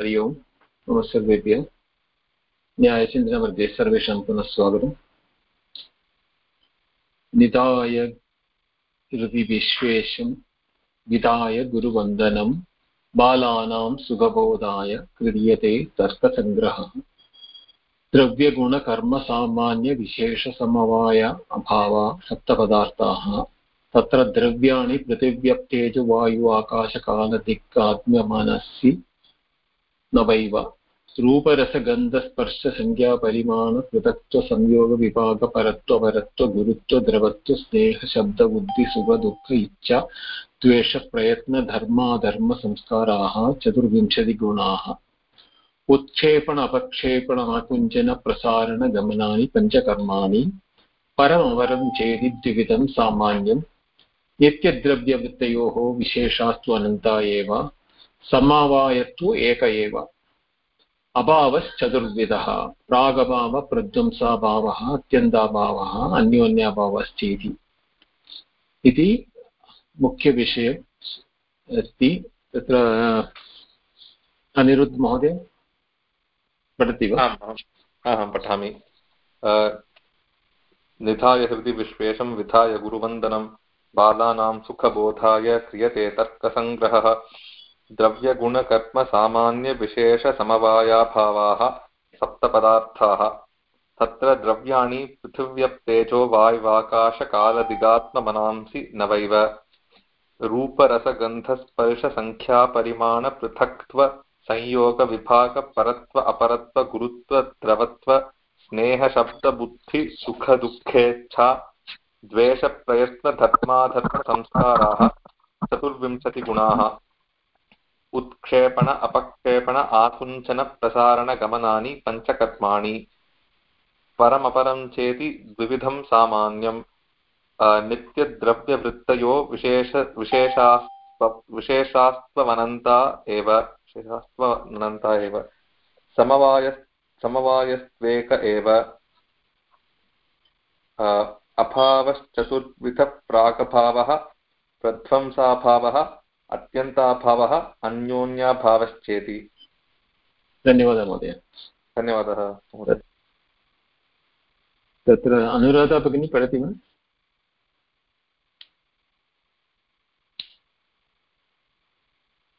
हरि ओम्। नमः सर्वेभ्यः न्यायचिन्तनमध्ये सर्वेषां पुनः स्वागतम्। निधाय हृदि विश्वेशं विधाय गुरुवन्दनं, बालानां सुखबोधाय क्रियते तर्कसङ्ग्रहः। द्रव्यगुणकर्मसामान्यविशेषसमवाय अभावा सप्तपदार्थाः। तत्र द्रव्याणि पृथिव्यप्तेजवायु आकाशकालदिक्कात्म्यमनसि न वैव रूपरसगन्धस्पर्शसंज्ञापरिमाणपृथक्त्वसंयोगविभागपरत्वपरत्व गुरुत्व द्रवत्व स्नेहशब्द बुद्धिसुखदुःख इच्छा द्वेषप्रयत्नधर्माधर्मसंस्काराः चतुर्विंशतिगुणाः। उत्क्षेपण अपक्षेपण आकुञ्चनप्रसारणगमनानि पञ्चकर्माणि। परमवरं चेदि द्विविधं सामान्यं नित्यद्रव्यवृत्तयोः विशेषास्तु अनन्ता एव। समावायत्वु एक एव। अभावश्चतुर्विधः। प्रागभाव प्रध्वंसाभावः अत्यन्ताभावः अन्योन्याभावश्चेति इति। मुख्यविषय अस्ति। तत्र अनिरुद्ध महोदय, पठति वा? अहं पठामि। निधाय हृदि विश्वेशं विधाय गुरुवन्दनं। बालानां सुखबोधाय क्रियते तर्कसङ्ग्रहः। द्रव्यगुणकर्मसामान्यविशेषसमवायाभावाः सप्तपदार्थाः। तत्र द्रव्याणि पृथिव्यप्तेजो वायुवाकाशकालदिगात्ममनांसि न वैव। रूपरसगन्धस्पर्शसङ्ख्यापरिमाणपृथक्त्व संयोगविभागपरत्व अपरत्व गुरुत्व द्रवत्व स्नेहशब्दबुद्धिसुखदुःखेच्छा द्वेषप्रयत्नधर्माधर्मसंस्काराः, चतुर्विंशतिगुणाः। उत्क्षेपण, अपक्षेपण आकुञ्चनप्रसारणगमनानि पञ्चकर्माणि। परमपरं चेति द्विविधं सामान्यं नित्यद्रव्यवृत्तयो विशेष, विशेषास्त्व, विशेषास्त्वमनन्ता एव। विशेषास्त्वमनन्ता एव। समवाय, समवायस्त्वेक एव। अभावश्चतुर्विधप्रागभावः, प्रध्वंसाभावः अत्यन्ताभावः अन्योन्याभावश्चेति। धन्यवादः महोदय। धन्यवादः महोदय। तत्र अनुराधा भगिनी पठति वा?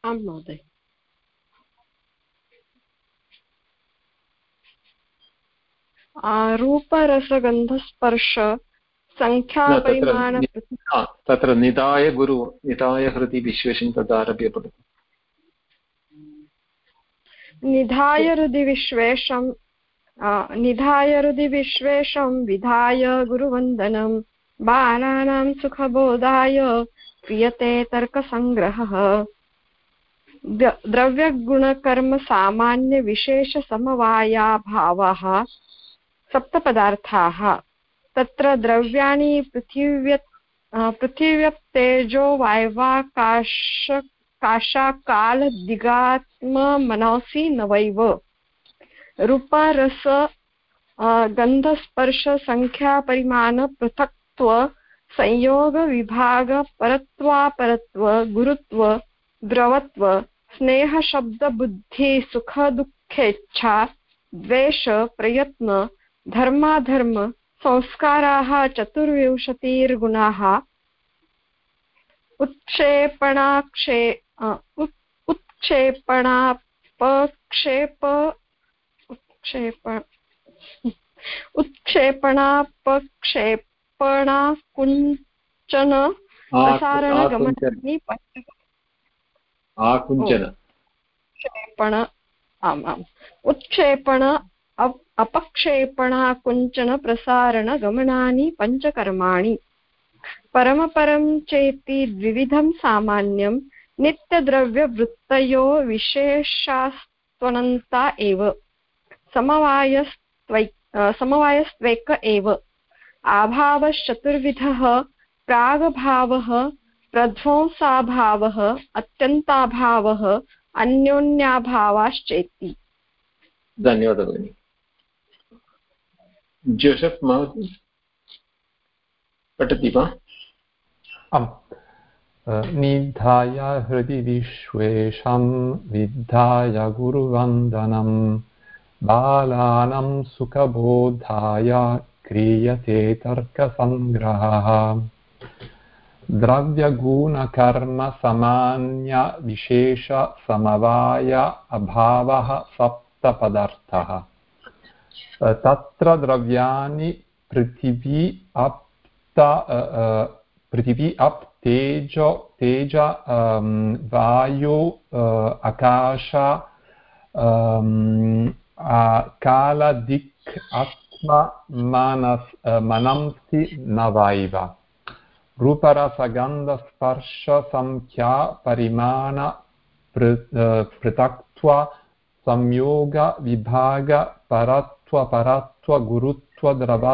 आं महोदय। रूपरसगन्धस्पर्श सङ्ख्यापरिमाण तत्र निधाय गुरु निधाय हृदि विश्वेशं तदारभ्य पठतु निधाय हृदि विश्वेशं निधाय हृदि विश्वेशं विधाय गुरुवन्दनं बालानां सुखबोधाय क्रियते तर्कसङ्ग्रहः द्रव्यगुणकर्मसामान्यविशेषसमवायाभावः सप्तपदार्थाः। तत्र द्रव्याणि पृथिव्य पृथिव्यप्तेजो वायवाकाश काशाकालदिगात्ममनसि न वैव। रूपरस गन्धस्पर्शसङ्ख्यापरिमाणपृथक्त्व संयोगविभागपरत्वापरत्व गुरुत्व, द्रवत्व स्नेहशब्दबुद्धिसुखदुःखेच्छा द्वेष, प्रयत्न, धर्माधर्म संस्काराः चतुर्विंशतिर्गुणाः उत्क्षेपणाक्षे उत्क्षेपणापक्षेप उत्क्षेप उत्क्षेपणापक्षेपणाकुञ्चन प्रसारणगमनानि आकुञ्चन उत्क्षेपण। आम् आम्। उत्क्षेपण अपक्षेपणाकुञ्चनप्रसारणगमनानि पञ्चकर्माणि। परमपरं चेति द्विविधं सामान्यं नित्यद्रव्यवृत्तयो विशेषास्त्वनन्ता एव। समवायस्त्वै समवायस्त्वेक एव। आभावश्चतुर्विधः प्रागभावः, प्रध्वंसाभावः, अत्यन्ताभावः, अन्योन्याभावाश्चेति। धन्यवादः, भगिनि। जोसेफ् महोदय पठति वा आम् निधाय हृदि विश्वेशं विद्धाय गुरुवन्दनं बालानां सुखबोधाय क्रियते तर्कसङ्ग्रहः द्रव्यगुणकर्मसामान्यविशेषसमवाय अभावः सप्तपदार्थः तत्र द्रव्याणि पृथिवी अप्त पृथिवी अप् तेजो तेज वायु आकाश कालदिक् आत्म मनस् मनंसि न वैव रूपरसगन्धस्पर्शसङ्ख्या परिमाण पृथक्त्व संयोगविभाग परत्वपरत्वगुरुत्व द्रव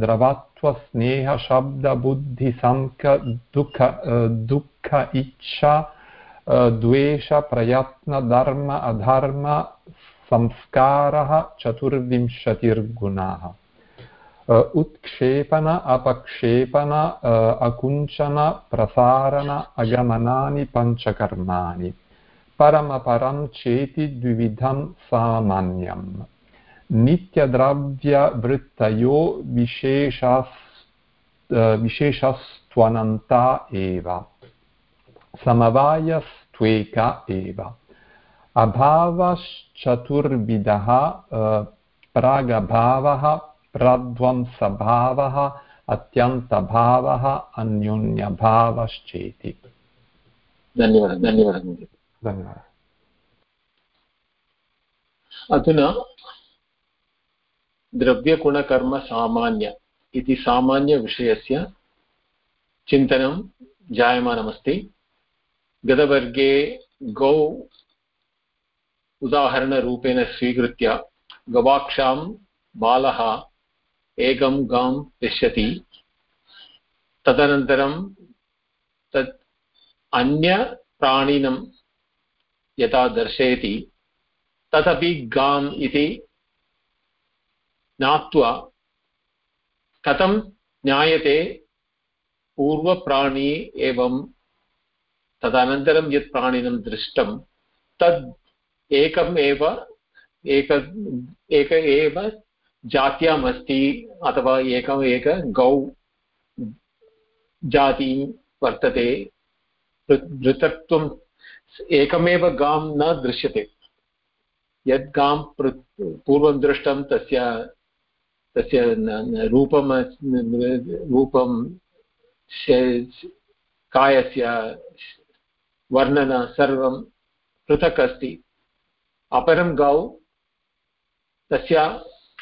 द्रवत्वस्नेहशब्दबुद्धिसङ्क दुःख दुःख इच्छा द्वेष प्रयत्नधर्म अधर्म संस्कारः चतुर्विंशतिर्गुणाः उत्क्षेपण अपक्षेपण अकुञ्चन प्रसारण अगमनानि पञ्चकर्माणि परमपरं चेति द्विविधं सामान्यम् नित्यद्रव्यवृत्तयो विशेषस् विशेषस्त्वनन्ता एव समवायस्त्वेक एव अभावश्चतुर्विधः प्रागभावः प्रध्वंसभावः अत्यन्तभावः अन्योन्यभावश्चेति धन्यवादः धन्यवादः धन्यवादः। अधुना द्रव्यगुणकर्मसामान्य इति सामान्यविषयस्य चिन्तनं जायमानमस्ति। गतवर्गे गौ उदाहरणरूपेण स्वीकृत्य गवाक्षां बालः एकं गां पश्यति तदनन्तरं तत् अन्यप्राणिनं यथा दर्शयति, तदपि गाम् इति ज्ञात्वा कथं ज्ञायते पूर्वप्राणी एवं तदनन्तरं यत् प्राणिनं दृष्टं, तद् एकम् एव एक एक एव जात्याम् अस्ति अथवा एकम्, एक गौ जाति वर्तते पृथक्त्वम् एकमेव गां न दृश्यते। यद् गां पूर्वं दृष्टं तस्य तस्य रूपं रूपं कायस्य वर्णन सर्वं पृथक् अस्ति। अपरं गौ तस्य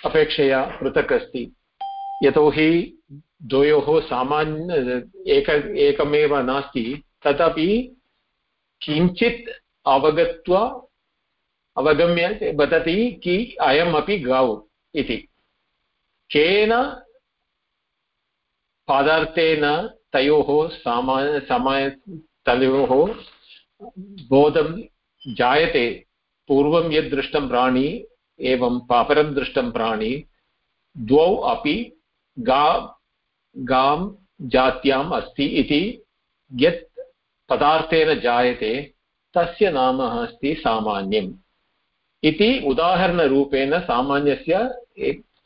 अपेक्षया पृथक् अस्ति। यतोहि द्वयोः सामान्य, एक, एकमेव नास्ति। तथापि किञ्चित् अवगत्वा अवगम्य वदति कि अयमपि गौ इति। केन पदार्थेन तयोः समय तयोः बोधं जायते। पूर्वं यद् दृष्टं प्राणी, एवं पापरं दृष्टं प्राणी, द्वौ अपि गा, गां जात्याम् अस्ति इति यत् पदार्थेन जायते, तस्य नाम अस्ति सामान्यम्। इति उदाहरणरूपेण सामान्यस्य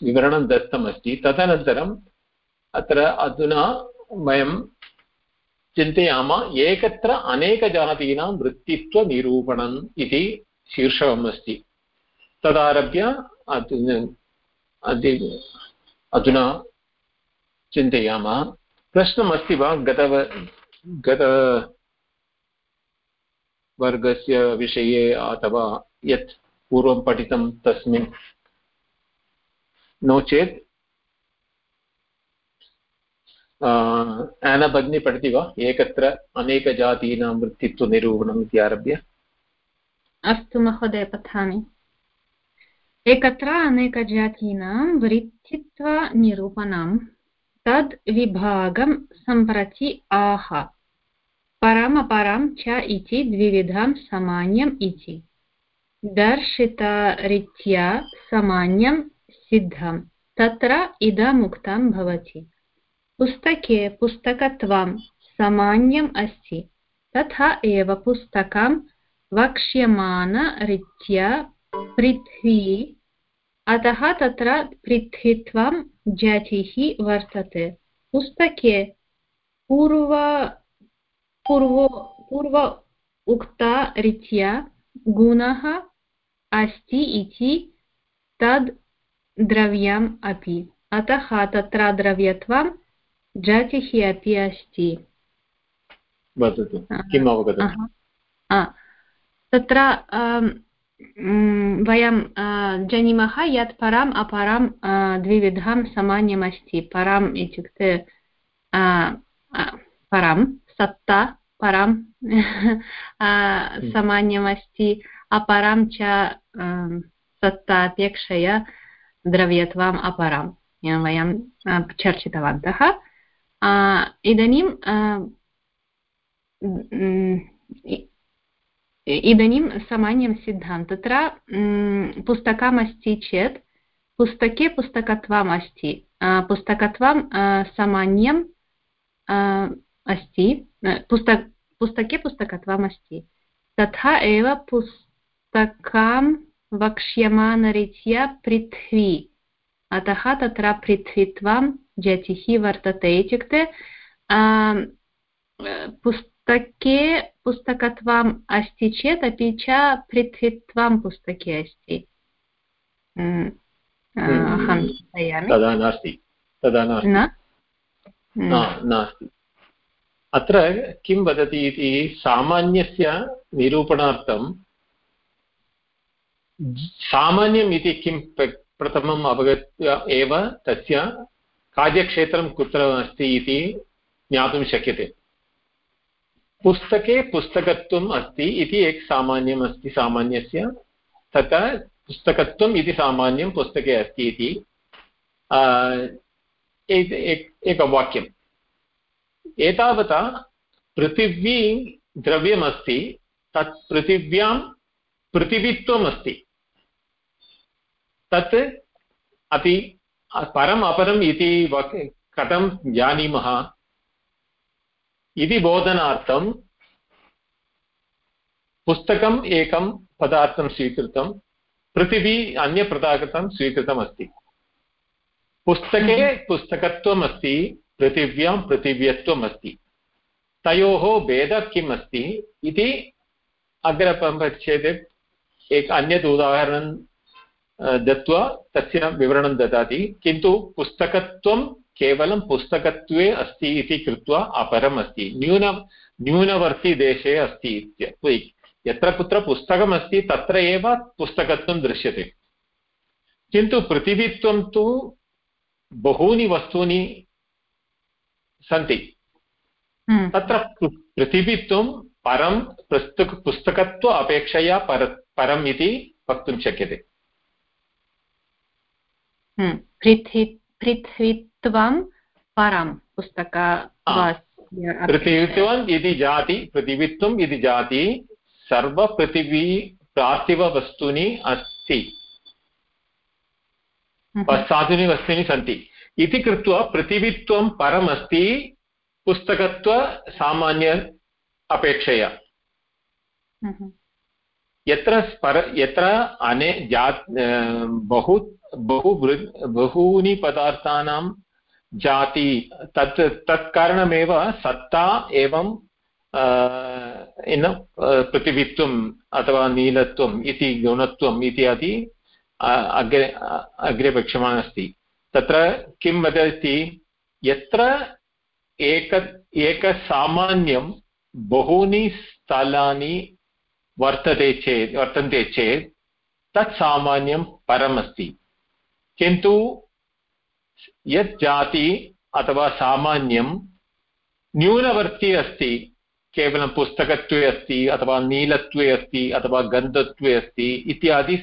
विवरणं दत्तमस्ति। तदनन्तरम् अत्र अधुना वयं चिन्तयामः, एकत्र अनेकजातीनां वृत्तित्वनिरूपणम् इति शीर्षकम् अस्ति। तदारभ्य अधुना चिन्तयामः। प्रश्नमस्ति वा गतव गतवर्गस्य विषये अथवा यत् पूर्वं पठितं तस्मिन् नो चेत् एना भगिनी पठति वा एकत्र अनेकजातीनां वृत्तित्वनिरूपणम् इति आरभ्य अस्तु महोदय, पठामि. एकत्र अनेकजातीनां वृत्तित्वनिरूपणं तद् विभागं सम्प्रति आह परमपरं च इति द्विविधं सामान्यम् इति दर्शितरीत्या सामान्यं सिद्धं। तत्र इदमुक्तं भवति। पुस्तके पुस्तकत्वं सामान्यम् अस्ति। तथा एव पुस्तकं वक्ष्यमाणरीत्या पृथ्वी, अतः तत्र पृथ्वीत्वं जातिः वर्तते। पुस्तके पूर्व पूर्व पूर्व उक्तरीत्या गुणः अस्ति इति तद् द्रव्यम् अपि। अतः तत्र द्रव्यत्वं जातिः अपि अस्ति। वदतु किम् अवगतम् तत्र वयं जानीमः यत् परम् अपरं द्विविधं सामान्यमस्ति। परम् इत्युक्ते परं सत्ता परं सामान्यमस्ति। अपरं च सत्ता अपेक्षया द्रव्यत्वम् अपरं या वयं आ, चर्चितवन्तः आ, इदानीं आ, म्, इ- इदानीं सामान्यं सिद्धं तत्र म्, पुस्तकमस्ति चेत् पुस्तके पुस्तकत्वम् अस्ति आ, पुस्तकत्वं आ, सामान्यं आ, अस्ति आ, पुस्तक पुस्तके पुस्तकत्वम् अस्ति तथा एव पुस्तकं वक्ष्यमाणरीत्या पृथ्वी अतः तत्र पृथ्वीत्वं जातिः वर्तते इत्युक्ते पुस्तके पुस्तकत्वम् अस्ति चेत् अपि च पृथ्वीत्वं पुस्तके अस्ति अहं चिन्तयामि तदा नास्ति तदा न न, नास्ति अत्र किं वदति इति सामान्यस्य निरूपणार्थं सामान्यम् इति किं प्र- प्रथमम् अवगत्य एव तस्य कार्यक्षेत्रं कुत्र अस्ति इति ज्ञातुं शक्यते। पुस्तके पुस्तकत्वम् अस्ति इति एक सामान्यम् अस्ति, सामान्यस्य। तथा पुस्तकत्वम् इति सामान्यं पुस्तके अस्ति इति एकवाक्यम् एतावता पृथिवी द्रव्यमस्ति, तत् पृथिव्यां पृथिवीत्वम् अस्ति तत् अपि परम् अपरम् इति कथं जानीमः? इति बोधनार्थं पुस्तकम् एकं पदार्थं स्वीकृतं पृथिवी अन्यपदार्थं स्वीकृतमस्ति। पुस्तके पुस्तकत्वम् अस्ति पृथिव्यां पृथिव्यत्वम् अस्ति तयोः भेदः किम् अस्ति इति अग्रे पश्येत् एक अन्यत् उदाहरणं दत्वा तस्य विवरणं ददाति। किन्तु पुस्तकत्वं केवलं पुस्तकत्वे अस्ति इति कृत्वा अपरम् अस्ति। न्यून न्यूनवर्तिदेशे अस्ति यत्र कुत्र पुस्तकमस्ति तत्र एव पुस्तकत्वं दृश्यते। किन्तु पृथिवीत्वं तु बहूनि वस्तूनि सन्ति। म्, तत्र पृथिवीत्वं परं पुस्तक पुस्तकत्व अपेक्षया पर परम् इति वक्तुं शक्यते। पृथ्वीत्वं परं पुस्तक पृथिवीत्वम् इति जाति पृथिवीत्वम् इति जाति सर्वपृथिवी पार्थिववस्तूनि अस्ति साधूनि वस्तूनि सन्ति इति कृत्वा पृथिवीत्वं परम् अस्ति पुस्तकत्वसामान्य अपेक्षया यत्र पर यत्र अने जा बहु बहु बहूनि पदार्थानां जाति, तत्, तत्कारणमेव सत्ता एवं इन पृथिवीत्वम् अथवा नीलत्वम् इति गुणत्वम् इत्यादि अग्रे अग्रे पक्ष्यमाणः तत्र किं वदति, यत्र एक, एकसामान्यं बहूनि स्थलानि वर्तते चेत्, वर्तन्ते चेत्, तत् सामान्यं परमस्ति। किन्तु यत् जाति अथवा सामान्यं न्यूनवर्ती अस्ति, केवलं पुस्तकत्वे अस्ति, अथवा नीलत्वे अस्ति, अथवा गन्धत्वे अस्ति इत्यादि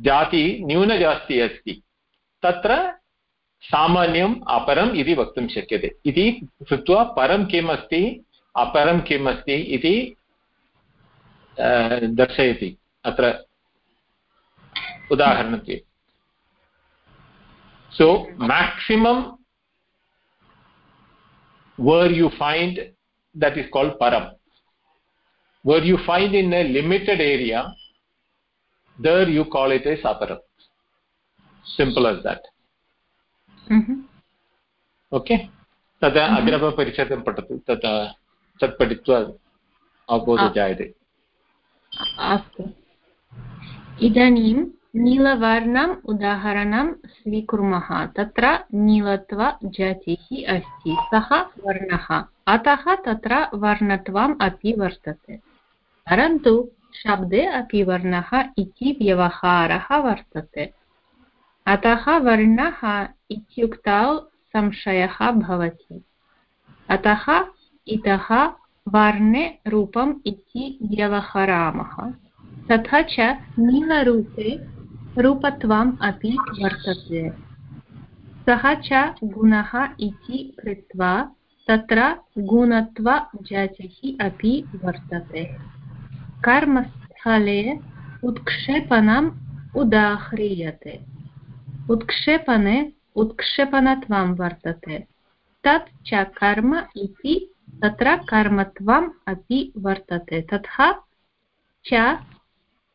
जाति न्यूनजास्ति अस्ति, तत्र सामान्यम् अपरम् इति वक्तुं शक्यते। इति कृत्वा परं किम् अस्ति अपरं किम् अस्ति इति दर्शयति। अत्र उदाहरणत्वे। so maximum where you find that is called param where you find in a limited area there you call it as aparam simple as that Mhm. Okay तदा अग्रमपरिच्छेदं पठतु तदा तत् पठित्वा अवबोधः आ- जायते अस्तु इदानीं नीलवर्णम् उदाहरणं स्वीकुर्मः तत्र नीलत्वजातिः अस्ति सः वर्णः अतः तत्र वर्णत्वम् अपि वर्तते परन्तु शब्दे अपि वर्णः इति व्यवहारः वर्तते अतः वर्णः इत्युक्तौ संशयः भवति अतः इतः वर्णे रूपम् इति व्यवहरामः तथा च नीलरूपे रूपत्वम् अपि वर्तते। सः च गुणः इति कृत्वा तत्र गुणत्वजातिः अपि वर्तते। कर्मस्थले उत्क्षेपणम् उदाह्रियते। उत्क्षेपणे उत्क्षेपणत्वं वर्तते। तत् च कर्म इति तत्र कर्मत्वम् अपि वर्तते। तथा च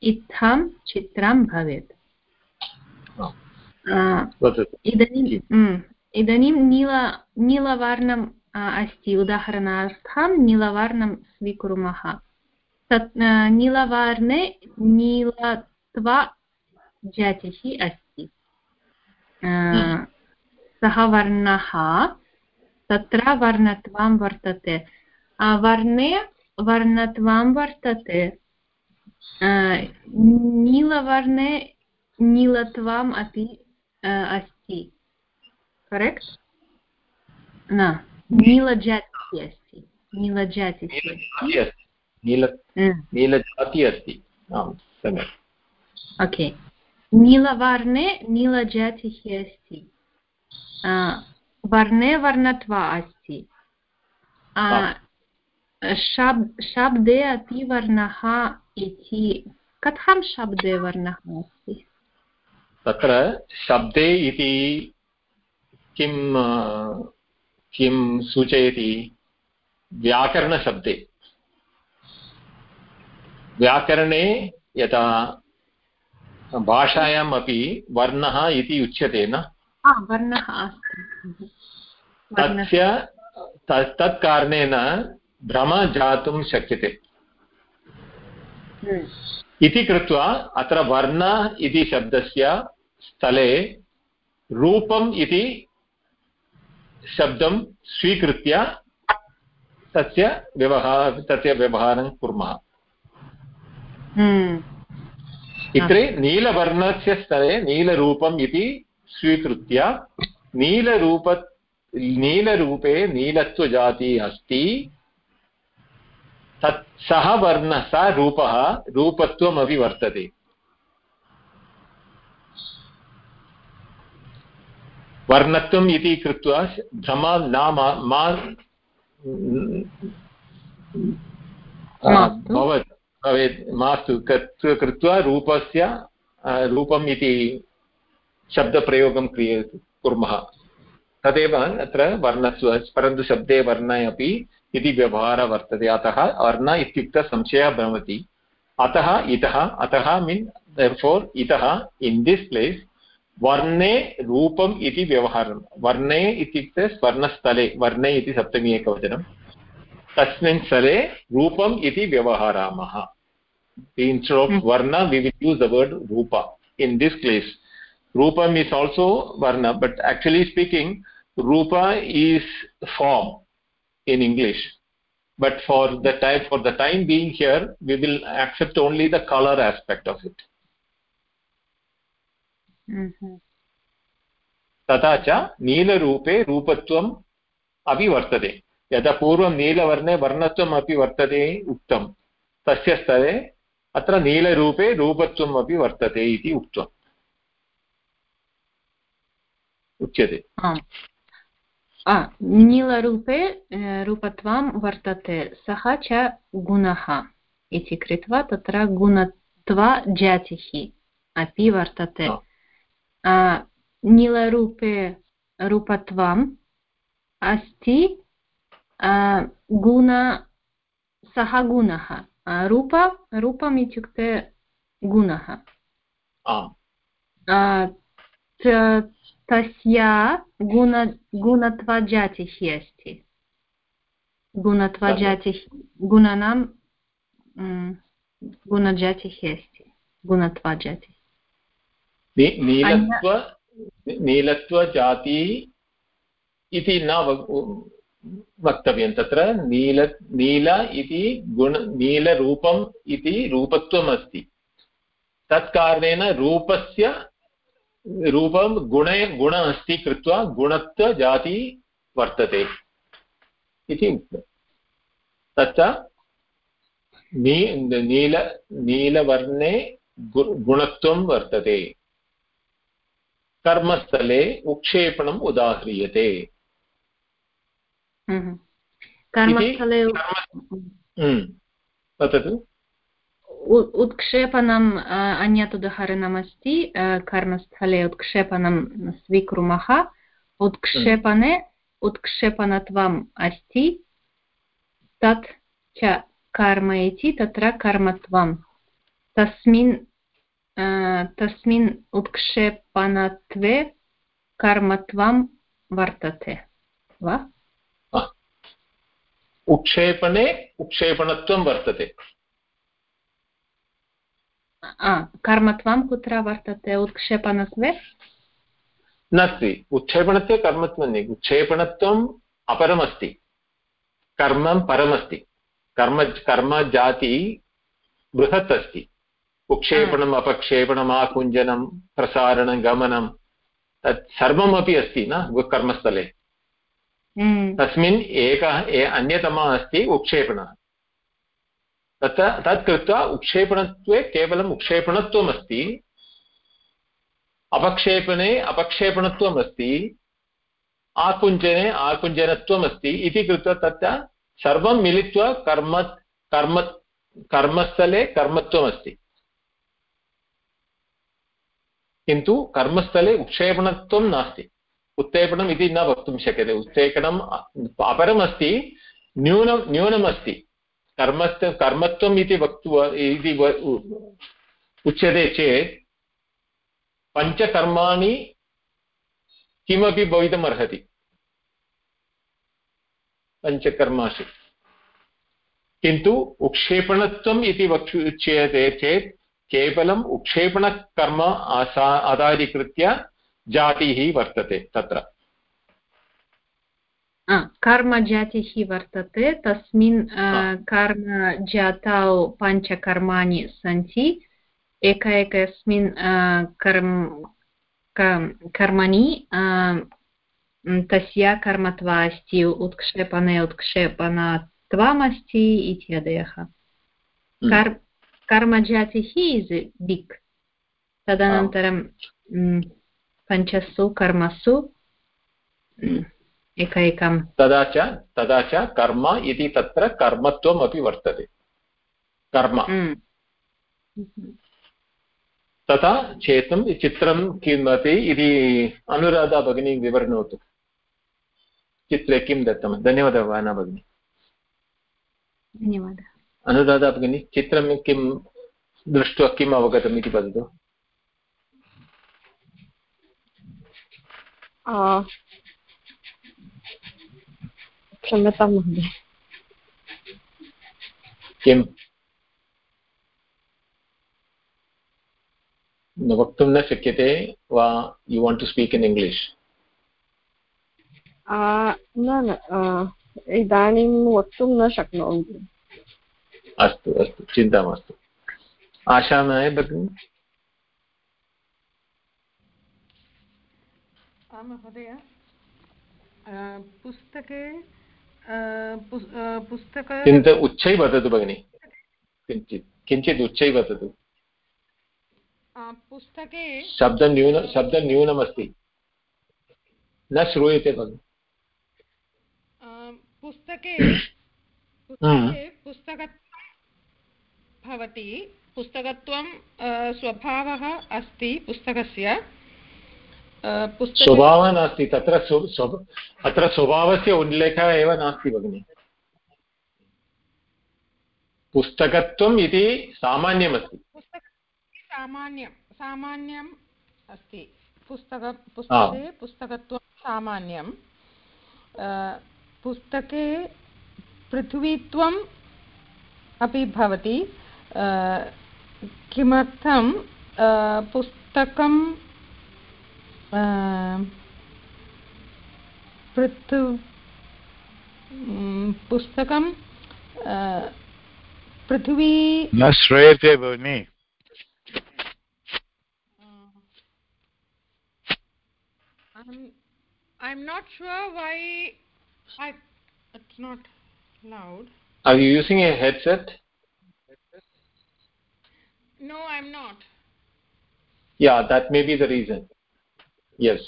इत्थं चित्रं भवेत्। इदानीं इदानीं नील नीलवर्णम् अस्ति उदाहरणार्थं नीलवर्णं स्वीकुर्मः तत् नीलवर्णे नीलत्वजातिः अस्ति आ, सः वर्णः तत्र वर्णत्वं वर्तते वर्णे वर्णत्वं वर्तते नीलवर्णे नीलत्वम् अपि अस्ति करेक्ट् न नीलजातिः अस्ति नीलजाति नीलजाति अस्ति ओके नीलवर्णे नीलजातिः अस्ति वर्णे वर्णत्वा अस्ति शब् शब्दे अपि वर्णः इति कथं शब्दे वर्णः अस्ति तत्र शब्दे इति किं किं सूचयति? व्याकरणशब्दे। व्याकरणे यथा भाषायाम् अपि वर्णः इति उच्यते न? तस्य तत् कारणेन भ्रम जातुं शक्यते। हम्म, इति कृत्वा अत्र वर्ण इति शब्दस्य स्थले रूपम् इति शब्दं स्वीकृत्य तस्य व्यवहार तस्य व्यवहारं कुर्मः। हम्म, इत्रे नीलवर्णस्य स्थले नीलरूपम् इति स्वीकृत्य नीलरूप नीलरूपे नीलत्वजाति अस्ति। तत् सः वर्णः सः रूपः रूपत्वमपि वर्तते। वर्णत्वम् इति कृत्वा भ्रमा न मा। भवत्। भवेत्। मास्तु। कृत्- कृत्वा रूपस्य रूपम् इति शब्दप्रयोगं क्रिय कुर्मः। तदेव अत्र वर्णत्व परन्तु शब्दे वर्णे अपि इति व्यवहारः वर्तते। अतः वर्ण इत्युक्ते संशयः भवति। अतः इतः अतः मीन् फोर् इतः इन् दिस् प्लेस् वर्णे रूपम् इति व्यवहारं। वर्णे इत्युक्ते स्वर्णस्थले वर्णे इति सप्तमी एकवचनं। तस्मिन् स्थले रूपम् इति व्यवहरामः। वर्ड् रूप इन् दिस् क्लेस् रूपम् इस् आल्सो वर्ण बट् आक्चुलि स्पीकिङ्ग् रूप is form in English but for the type for the time being here we will accept only the colour aspect of it तथा च नीलरूपे रूपत्वम् अपि वर्तते यदा पूर्वं नीलवर्णे वर्णत्वम् अपि वर्तते उक्तं तस्य स्तरे अत्र नीलरूपे रूपत्वम् अपि वर्तते इति उक्तम्। उच्यते। नीलरूपे रूपत्वं वर्तते सः च गुणः इति कृत्वा तत्र गुणत्वजातिः अपि वर्तते। नीलरूपे रूपत्वम् अस्ति गुण सः गुणः रूप रूपम् इत्युक्ते गुणः तस्य गुण गुणत्वजातिः अस्ति गुणत्वजातिः गुणानां गुणजातिः अस्ति गुणत्वजातिः नीलत्व नीलत्वजाति इति न वक्तव्यं तत्र। नील नील इति गुण नीलरूपम् इति रूपत्वम् अस्ति तत्कारणेन रूपस्य रूपं गुणे गुण अस्ति कृत्वा गुणत्वजाति वर्तते। इति उक्तम्। तच्च नी नील नीलवर्णे गुणत्वं वर्तते। कर्मस्थले उक्षेपणम् उदाह्रियते। हम्म। कर्मस्थले हम्म, वदतु। उत्क्षेपणम् अन्यत् उदाहरणमस्ति कर्मस्थले उत्क्षेपणं स्वीकुर्मः। उत्क्षेपणे उत्क्षेपणत्वम् अस्ति तत् च कर्म इति तत्र कर्मत्वं तस्मिन् तस्मिन् उत्क्षेपणत्वे कर्मत्वं वर्तते वा उक्षेपणे उक्षेपणत्वं वर्तते कर्मत्वं कुत्र वर्तते उत्क्षेपणत्वे नास्ति उत्क्षेपणत्वे कर्मत्वं उत्क्षेपणत्वम् अपरमस्ति कर्मं परमस्ति कर्म कर्मजाति बृहत् अस्ति उक्षेपणम् अपक्षेपणम् आकुञ्जनं प्रसारणं गमनं तत् सर्वमपि अस्ति न कर्मस्थले? हम्म, तस्मिन् एकः ए अन्यतमः अस्ति उक्षेपणः। तत्र तत् कृत्वा उक्षेपणत्वे केवलम् उक्षेपणत्वम् अस्ति अपक्षेपणे अपक्षेपणत्वम् अस्ति अस्ति इति कृत्वा तत्र सर्वं मिलित्वा कर्म कर्म कर्मस्थले कर्मत्वमस्ति। किन्तु कर्मस्थले उक्षेपणत्वं नास्ति। उत्क्षेपणम् इति न वक्तुं शक्यते। उत्क्षेपणम् अपरमस्ति, न्यूनं, न्यूनमस्ति। कर्मस्थ, कर्मत्वम् इति वक्तु इति उच्यते चेत् पञ्चकर्माणि किमपि भवितुम् पञ्चकर्मासु। किन्तु उक्षेपणत्वम् इति वक्तु, उच्यते चेत् केवलम् उक्षेपणकर्म आसा आधारीकृत्य जातिः वर्तते तत्र। कर्मजातिः वर्तते तस्मिन् कर्मजातौ पञ्चकर्माणि सन्ति। एक एकस्मिन् कर्म कर्मणि तस्य कर्मत्व अस्ति उत्क्षेपणे उत्क्षेपणत्वमस्ति इत्यादयः। कर् कर्मजातिः इस् दिक् तदनन्तरं पञ्चसु कर्मसु एक एकं तदा च तदा च कर्म इति तत्र कर्मत्वम् अपि वर्तते कर्म. तथा चेतुं चित्रं किमपि इति अनुराधा भगिनी विवृणोतु चित्रे किं दत्तं धन्यवादः वाना भगिनी धन्यवादः अनुराधा भगिनी चित्रं किं दृष्ट्वा किम् अवगतम् इति वदतु। क्षम्यतां महोदय। किम्? वक्तुं न शक्यते वा you want to speak in English न न इदानीं वक्तुं न शक्नोमि। अस्तु अस्तु चिन्ता मास्तु। आशामय भगिनी। आं महोदय पुस्तके पुस्- पुस्तक चिन्त उच्चै वदतु भगिनि। किञ्चित् किञ्चित् उच्चै वदतु। पुस्तके शब्दं न्यून शब्दं न्यूनमस्ति। न श्रूयते भगिनि। पुस्तके हम्म। पुस्तके भवति पुस्तकत्वं स्वभावः अस्ति पुस्तकस्य स्वभावः नास्ति तत्र अत्र स्वभावस्य उल्लेखः एव नास्ति भगिनि। पुस्तकत्वम् इति सामान्यमस्ति। सामान्यं सामान्यम् अस्ति। पुस्तक पुस्तके पुस्तकत्वं सामान्यं पुस्तके पृथ्वीत्वम् अपि भवति। किमर्थं अ, पुस्तकं अ, पृथ् पुस्तकं पृथिवी न श्रूयते भगिनि I'm I'm not sure why I it's not loud. Are you using a headset? No, I'm not. Yeah, that may be the reason. Yes.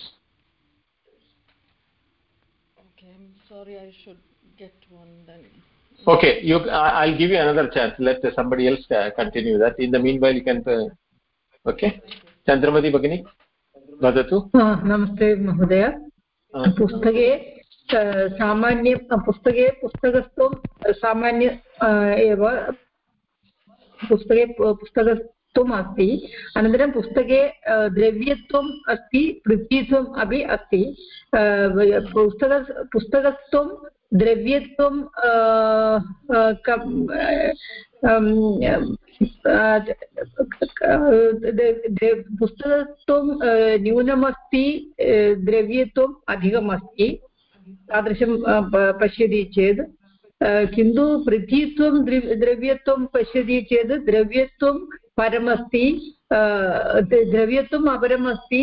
Okay, I'm sorry. I should get one then. Okay, you, I- I'll give you another chance. Let somebody else uh, continue that. In the meanwhile, you can. Uh, okay. Chandramati Bhagini, वदतु हा, नमस्ते महोदय हा, पुस्तके अ, सामान्य पुस्तके पुस्तकत्वं सामान्य अ, एव पुस्तके पुस्तकत्वम् अस्ति अनन्तरं पुस्तके द्रव्यत्वम् अस्ति, पृथ्वीत्वम् अपि अस्ति। पुस्तक, पुस्तकत्वं, द्रव्यत्वं पुस्तकत्वं न्यूनमस्ति द्रव्यत्वम् अधिकमस्ति। तादृशं पश्यति चेत्। किन्तु पृथ्वीत्वं द्रव् द्रव्यत्वं पश्यति चेत् द्रव्यत्वं परमस्ति द्रव्यत्वम् अपरमस्ति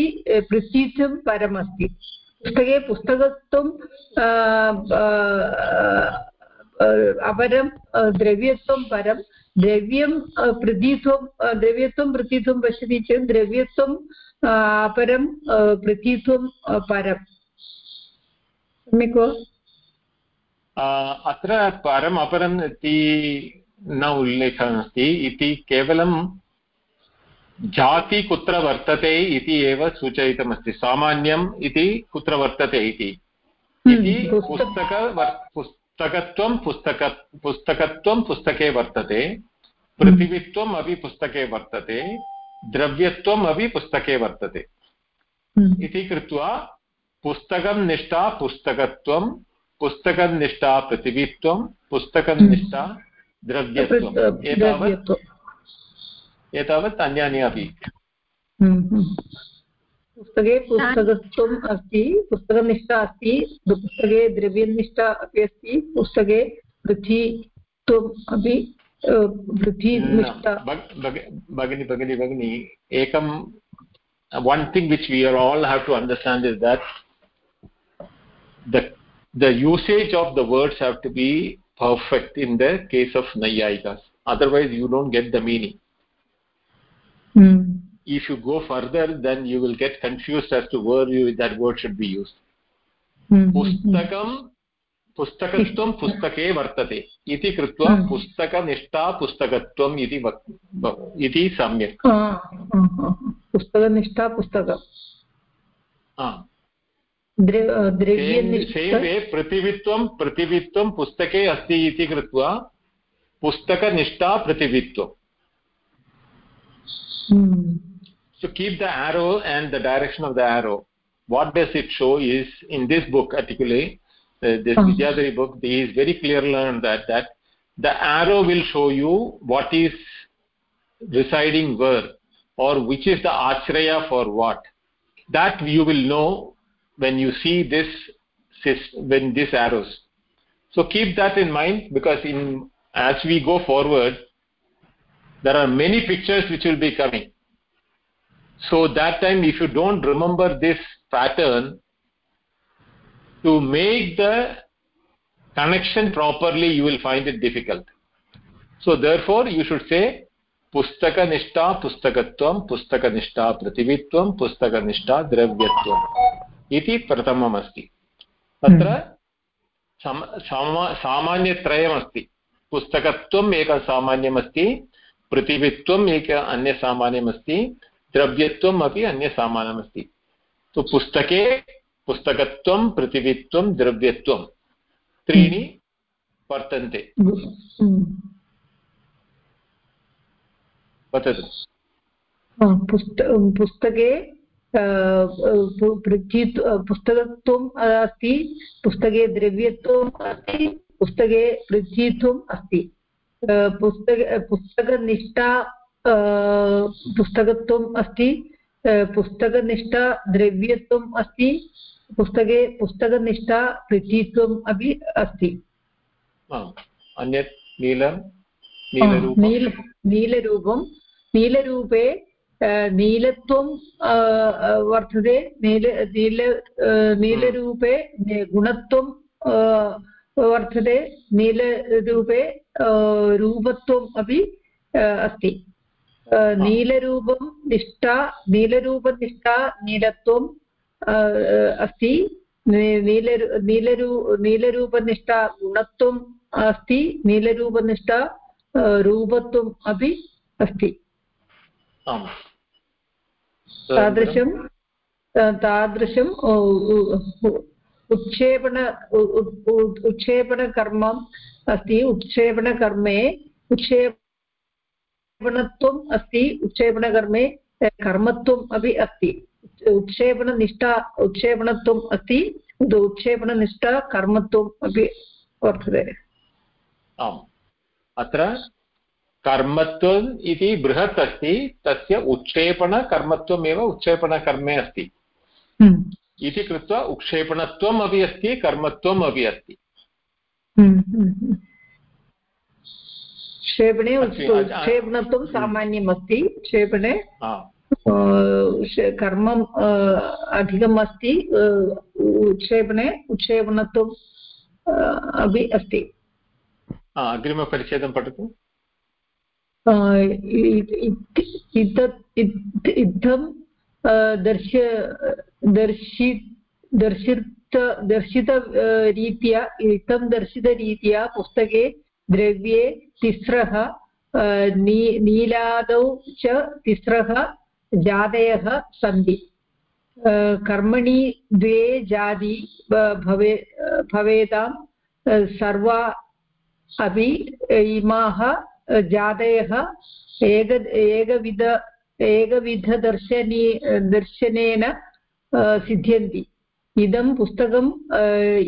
पृथ्वीत्वं परमस्ति पुस्तके पुस्तकत्वं अपरं द्रव्यत्वं परं द्रव्यं पृथ्वीत्वं द्रव्यत्वं पृथ्वीत्वं पश्यति चेत् द्रव्यत्वं अपरं पृथ्वीत्वं परं सम्यक् वा अत्र परम् अपरम् इति न उल्लेखः अस्ति इति केवलं जाति कुत्र वर्तते इति एव सूचयितमस्ति सामान्यम् इति कुत्र वर्तते इति इति पुस्तक- पुस्तकत्वं पुस्तक पुस्तकत्वं पुस्तके वर्तते पृथिवीत्वम् अपि पुस्तके वर्तते द्रव्यत्वम् अपि पुस्तके वर्तते। इति कृत्वा पुस्तकं निष्ठा पुस्तकत्वं पुस्तकं निष्ठा पृथिवीत्वं पुस्तकं निष्ठा द्रव्यत्वम् एतावत् एतावत् अन्यानि अपि। हम्म, हम्म। पुस्तके पुस्तकत्वम् अस्ति पुस्तकनिष्ठा अस्ति पुस्तके द्रव्यनिष्ठा अपि अस्ति पुस्तके पृथ्वीत्वम् अपि पृथ्वीनिष्ठा भग- भग- भगिनि भगिनि भगिनि एकं one thing which we are all have to understand is that the the usage of the words have to be perfect in the case of nayayikas otherwise you don't get the meaning hmm, if you go further then you will get confused as to where you, that word should be used हम्म, पुस्तकं पुस्तकत्वं पुस्तके वर्तते इति कृत्वा हम्म। पुस्तकनिष्ठा पुस्तकत्वम् इति वक् व- इति सम्यक् हा, हा, हा, हा। पुस्तकनिष्ठा पुस्तकं हा। द्र- अ, सेम् द्रव्यनिष्ठा वे पृथिवीत्वं पृथिवीत्वं पुस्तके अस्ति इति कृत्वा पुस्तकनिष्ठा पृथिवीत्वं हम्म, so keep the arrow and the direction of the arrow what does it show is in this book particularly uh, this Uh-huh. vidyadhari book he is very clearly on that that the arrow will show you what is residing where or which is the achraya for what that you will know when you see this sys- when this arrows so keep that in mind because in as we go forward there are many pictures which will be coming so that time if you don't remember this pattern to make the connection properly you will find it difficult so therefore you should say पुस्तकनिष्ठा पुस्तकत्वं पुस्तकनिष्ठा पृथिवीत्वं पुस्तकनिष्ठा द्रव्यत्वम् इति प्रथममस्ति। तत्र सामा सामान्यत्रयमस्ति। पुस्तकत्वम् एकं सामान्यमस्ति पृथिवीत्वम् एक अन्यसामान्यमस्ति द्रव्यत्वम् अपि अन्यसामान्यमस्ति। तु पुस्तके पुस्तकत्वं पृथिवीत्वं द्रव्यत्वं त्रीणि वर्तन्ते। हम्म। वदतु। पुस्तके पृथ्वी पुस्तकत्वम् अस्ति पुस्तके द्रव्यत्वम् अस्ति पुस्तके पृथ्वीत्वम् अस्ति। पुस्तक पुस्तकनिष्ठा पुस्तकत्वम् अस्ति पुस्तकनिष्ठा द्रव्यत्वम् अस्ति पुस्तके पुस्तकनिष्ठा पृथ्वीत्वम् अपि अस्ति। अन्यत् नीलं नीलरूपं नील नीलरूपं नीलत्वं वर्तते नील नील नीलरूपे गुणत्वं वर्तते नीलरूपे रूपत्वम् अपि अस्ति नीलरूपं निष्ठा नीलरूपनिष्ठा नीलत्वं अ, अस्ति नी- नीलरू नीलरू नीलरूपनिष्ठा गुणत्वम् अस्ति नीलरूपनिष्ठा रूपत्वम् अपि अस्ति आम् तादृशं तादृशम् उत्क्षेपण उत्क्षेपणकर्म अस्ति उत्क्षेपणकर्मे उत्क्षेपणत्वम् अस्ति उत्क्षेपणकर्मे कर्मत्वम् अपि अस्ति उत्क्षेपणनिष्ठा उत्क्षेपणत्वम् अस्ति उत्क्षेपणनिष्ठा कर्मत्वम् अपि वर्तते आम् अत्र कर्मत्वम् इति बृहत् अस्ति तस्य उत्क्षेपणकर्मत्वमेव उत्क्षेपणकर्मे अस्ति। हम्म, इति कृत्वा उत्क्षेपणत्वम् अपि अस्ति कर्मत्वम् अपि अस्ति। हम्म, हम्म, हम्म। क्षेपणे उत्- अस्ति, अ- अ- उत्क्षेपणत्वं सामान्यमस्ति क्षेपणे अ, अधिकम् अस्ति उत्क्षेपणे उत्क्षेपणत्वम् अपि अस्ति। अग्रिमपरिच्छेदं पठतु। इत्थं अ, दर्श दर्शि दर्शित दर्शितरीत्या इत्थं दर्शितरीत्या पुस्तके द्रव्ये तिस्रः नी नीलादौ च तिस्रः जातयः सन्ति। कर्मणि द्वे जाति भवे भवेतां सर्वा अपि इमाः जातयः एक एकविध एकविधदर्शनी दर्शनेन सिद्ध्यन्ति। इदं पुस्तकम्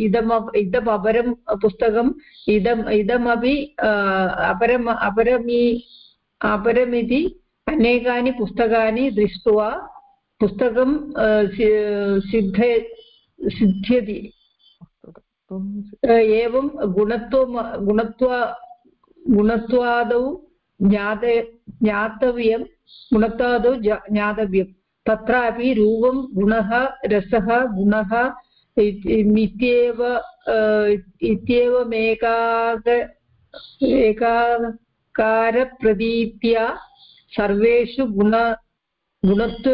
इदम् इदम् अपरं पुस्तकम् इदम् इदमपि अपरम् अपरमि अपरमिति अनेकानि पुस्तकानि दृष्ट्वा पुस्तकं सिद्ध सिद्ध्यति। एवं गुणत्वं गुणत्वा गुणत्वादौ ज्ञात ज्ञातव्यं, गुणत्वादौ ज्ञातव्यं। तत्रापि रूपं गुणः, रसः, गुणः इत्येव इत्येवमेकाग एकाकारप्रतीत्या सर्वेषु गुण, गुणत्व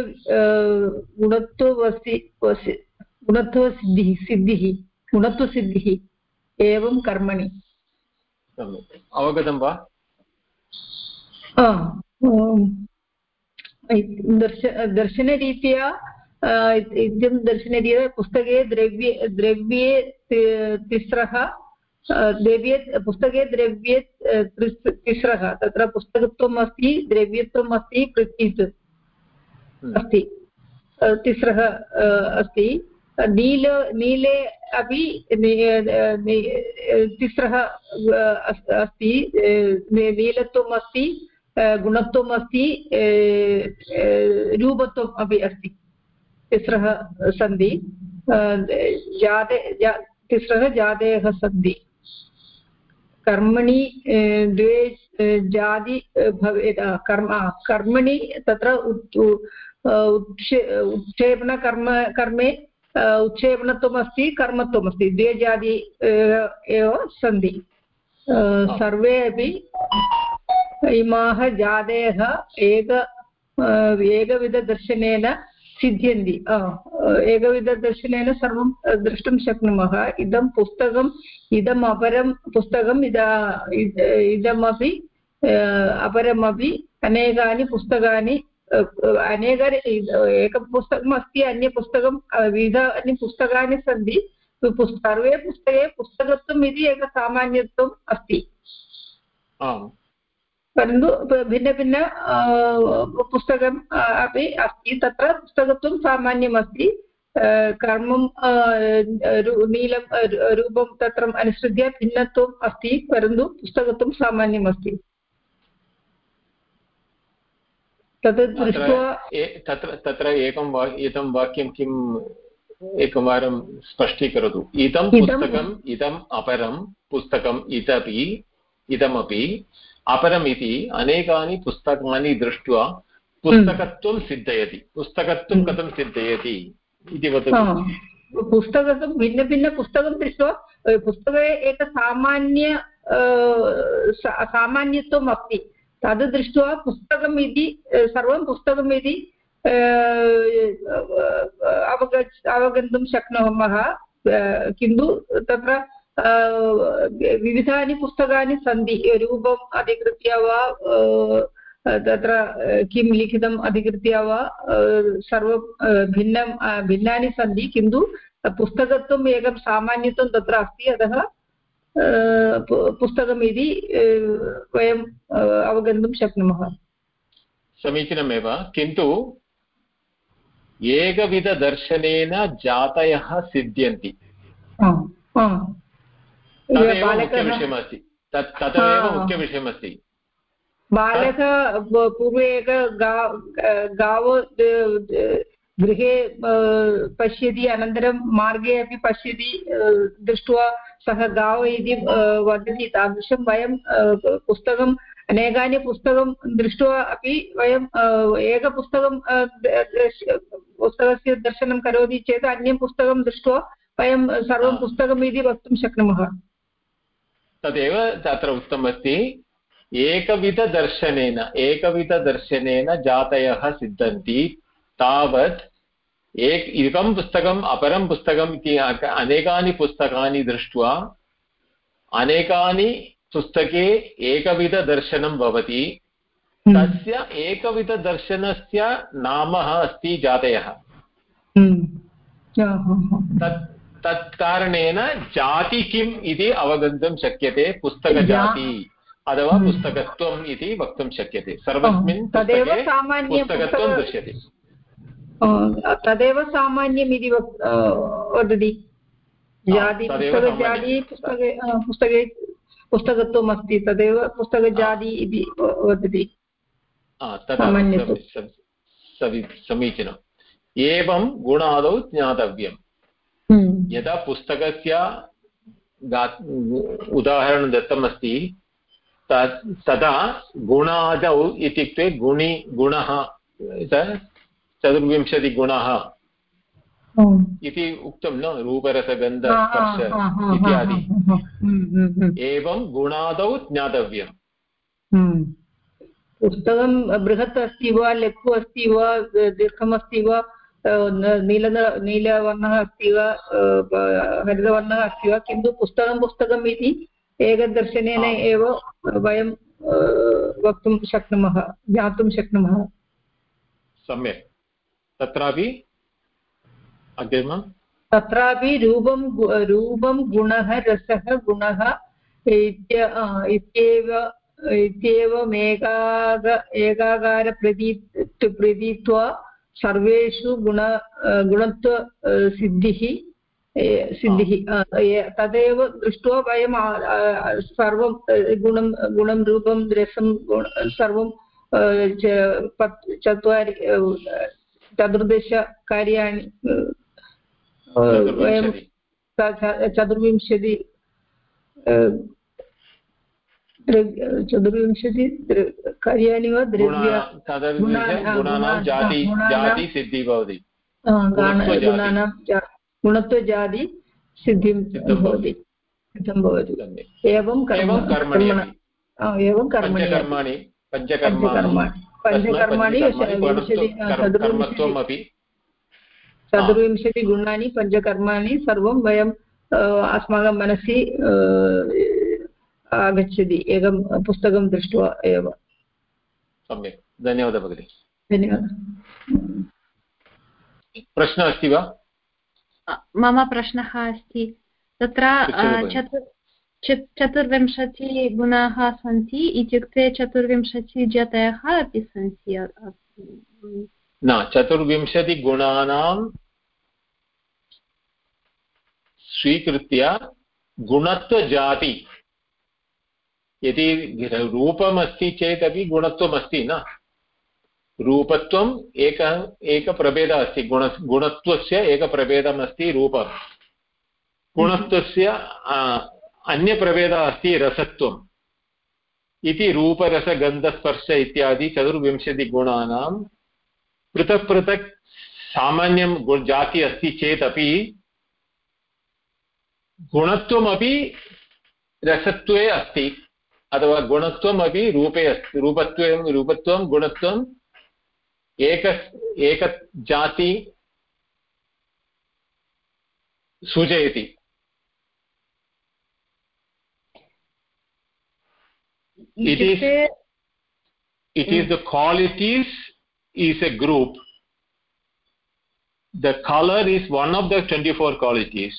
गुणत्ववसि गुणत्वसिद्धिः, सिद्धिः, गुणत्वसिद्धिः एवं कर्मणि। सम्यक् अवगतं वा? दर्श दर्शनरीत्या इदं दर्शनरीत्या पुस्तके द्रव्ये द्रव्ये तिस्रः द्रव्ये पुस्तके द्रव्ये तिस्रः तत्र पुस्तकत्वम् अस्ति द्रव्यत्वम् अस्ति पृथ्वीत् अस्ति तिस्रः अस्ति। नील, नीले अपि तिस्रः अस्- अस्ति नीलत्वम् अस्ति गुणत्वम् अस्ति रूपत्वम् अपि अस्ति। तिस्रः सन्ति जाते, जा- तिस्रः जातयः सन्ति। कर्मणि द्वे जाति भवेत् कर्म कर्मणि तत्र उत्- उत्क्षे उत्क्षेपणकर्म कर्मे अ, उत्क्षेपणत्वमस्ति कर्मत्वमस्ति द्वे जाति अ, एव सन्ति अ, सर्वे अपि इमाः जातयः एक अ, एकविधदर्शनेन सिद्ध्यन्ति अ, एकविधदर्शनेन सर्वं द्रष्टुं शक्नुमः इदं पुस्तकम् इदम् अपरं पुस्तकम् इदा इद- इदमपि अ, अपरमपि अनेकानि पुस्तकानि अ, अनेक एकं पुस्तकम् अस्ति अन्यपुस्तकं अ, विविधानि पुस्तकानि सन्ति सर्वे पुस्तके पुस्तकत्वम् इति एकं सामान्यत्वम् अस्ति परन्तु भिन्नभिन्न पुस्तकम् अपि अस्ति तत्र पुस्तकत्वं सामान्यम् अस्ति अ, कर्मं नीलं रूपं तत्र अनुसृत्य भिन्नत्वम् अस्ति परन्तु पुस्तकत्वं सामान्यम् अत्र दृष्ट्वा तत्र तत्र एकं वा एतं वाक्यं किम् एकवारं स्पष्टीकरोतु। इदं पुस्तकम् इदम् अपरं पुस्तकम् इतपि इदमपि अपरम् इति अनेकानि पुस्तकानि दृष्ट्वा पुस्तकत्वं सिद्धयति। पुस्तकत्वं हम्म। कथं सिद्धयति इति वदतु। पुस्तकं भिन्नभिन्नपुस्तकं दृष्ट्वा पुस्तके एक सामान्य सामान्यत्वम् अस्ति तद् दृष्ट्वा पुस्तकम् इति सर्वं पुस्तकम् इति अ, अवग अवगन्तुं शक्नुमः किन्तु तत्र विविधानि पुस्तकानि सन्ति रूपम् अधिकृत्य वा तत्र किं लिखितम् अधिकृत्य वा सर्वं भिन्नं भिन्नानि सन्ति किन्तु पुस्तकत्वम् एकं सामान्यत्वं तत्र अस्ति अतः पुस्तकम् इति वयं अ, अवगन्तुं शक्नुमः। समीचीनमेव। किन्तु एकविधदर्शनेन जातयः सिद्ध्यन्ति। तदेव मुख्यविषयमस्ति। तत् तदेव मुख्यविषयमस्ति। बालकः पूर्वे एक गाव गृहे पश्यति अनन्तरं मार्गे अपि पश्यति दृष्ट्वा सः गाव इति वदति तादृशं वयं पुस्तकम् अनेकानि पुस्तकं दृष्ट्वा अपि वयं एकपुस्तकं पुस्तकस्य दर्शनं करोति चेत् अन्यं पुस्तकं दृष्ट्वा वयं सर्वं पुस्तकम् इति वक्तुं शक्नुमः। तदेव तत्र उक्तमस्ति एकविधदर्शनेन एकविधदर्शनेन जातयः सिद्धन्ति तावत् एक एकं पुस्तकम् अपरं पुस्तकम् इति अनेकानि पुस्तकानि दृष्ट्वा अनेकानि पुस्तके एकविधदर्शनं भवति तस्य एकविधदर्शनस्य नाम अस्ति जातयः हम्म। हा। तत् तत् कारणेन जाति किम् इति अवगन्तुं शक्यते पुस्तकजाति अथवा हम्म। पुस्तकत्वम् इति वक्तुं शक्यते सर्वस्मिन् पुस्तके पुस्तकत्वं दृश्यते तदेव सामान्यम् इति वक्- वदति जाति पुस्तकजाति पुस्तके पुस्तके पुस्तकत्वम् अस्ति तदेव पुस्तकजाति इति वदति समीचीनम् एवं गुणादौ ज्ञातव्यम् हम्म। यदा पुस्तकस्य उदाहरणं दत्तमस्ति तदा गुणादौ इत्युक्ते गुणि गुणः चतुर्विंशतिगुणः। इति उक्तं न रूपरसगन्ध स्पर्श इत्यादि। एवं गुणादौ ज्ञातव्यम् हम्म। पुस्तकं बृहत् अस्ति वा लघु अस्ति वा दीर्घमस्ति वा नील नीलवर्णः अस्ति वा हरितवर्णः अस्ति वा किन्तु पुस्तकं पुस्तकम् इति एकदर्शनेन एव वयं वक्तुं शक्नुमः ज्ञातुं शक्नुमः सम्यक् तत्रापि अग्रिमं तत्रापि रूपं रूपं गुणः रसः गुणः इत्य इत्येव इत्येवमेकाग एकाकारप्रती प्रतीत्वा सर्वेषु गुण अ, गुणत्व सिद्धिः तदेव दृष्ट्वा आ- सर्वं गुणं गुणं रूपं रसं सर्वं चत्वारि चतुर्दश कार्याणि अ, वयं चतुर्विंशति चतुर्विंशति कार्याणि वा द्रव्य गुणानां तदर्थ गुणान्- गुणानां गुणान्- जाति गुणत्वजाति। सिद्धिं भवति। सिद्धं भवति। एवं कर्म एवं कर्मणि। पञ्चकर्माणि। पञ्चकर्माणि कर्मत्वमपि। चतुर्विंशतिगुणानि पञ्चकर्माणि सर्वं वयं अस्माकं मनसि आगच्छति एकं पुस्तकं दृष्ट्वा एव। सम्यक्। धन्यवादः भगिनि। धन्यवादः। प्रश्नः अस्ति वा? मम प्रश्नः अस्ति। तत्र। चतुर् चत्- चतुर्विंशतिगुणाः सन्ति इत्युक्ते चतुर्विंशतिजतयः अपि सन्ति न चतुर्विंशतिगुणानां स्वीकृत्य गुणत्वजाति यदि रूपमस्ति चेदपि गुणत्वमस्ति न रूपत्वम् एक एकप्रभेदः अस्ति गुण गुणत्वस्य एकप्रभेदमस्ति रूपं गुणत्वस्य अन्यप्रभेदः अस्ति रसत्वम्। इति रूपरसगन्धस्पर्श इत्यादि चतुर्विंशतिगुणानां पृथक् पृथक् सामान्यं जाति अस्ति चेदपि गुणत्वमपि रसत्वे अस्ति, अथवा गुणत्वमपि रूपे अस्ति, रूपत्वं रूपत्वं गुणत्वम् एक एकजाति सूचयति। इत्युक्ते it is the qualities is a group the color is one of the 24 qualities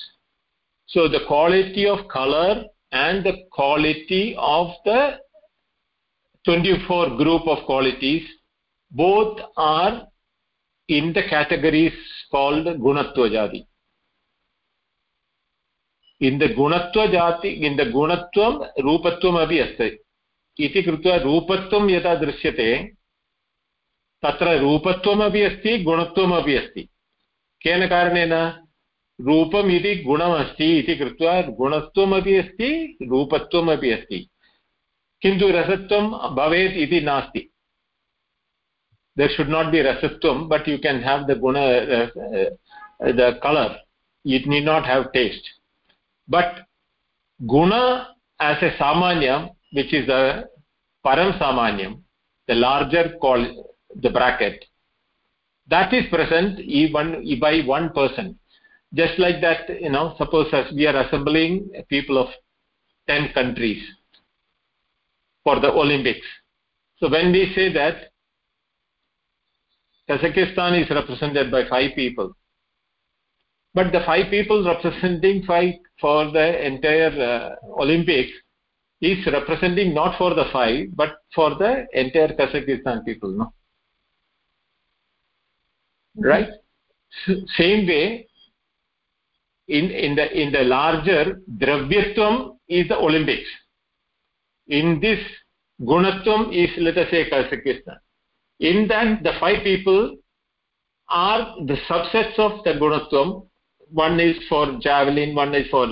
so the quality of color and the quality of the 24 group of qualities both are in the categories called gunatva jati in the gunatva jati in the gunatvam rupatvam api asti इति कृत्वा रूपत्वं यदा दृश्यते, तत्र रूपत्वमपि अस्ति, गुणत्वमपि अस्ति। केन कारणेन? रूपम् इति गुणमस्ति इति कृत्वा गुणत्वमपि अस्ति, रूपत्वमपि अस्ति। किन्तु रसत्वं भवेत् इति नास्ति। There should not be रसत्वं but you can have the गुण the colour it need not have taste but गुण एस् ए सामान्यम् which is the param samanyam the larger call the bracket that is present even by one person just like that you know suppose as we are assembling people of 10 countries for the olympics. So when we say that kazakhstan is represented by five people but the five people representing five for the entire uh, olympics is representing not for the five but for the entire kazakhstan people no? Mm-hmm. Right? S- same way in in the in the larger dravyatvam is the olympics. In this gunatvam is let us say kazakhstan. In that the five people are the subsets of the gunatvam. One is for javelin one is for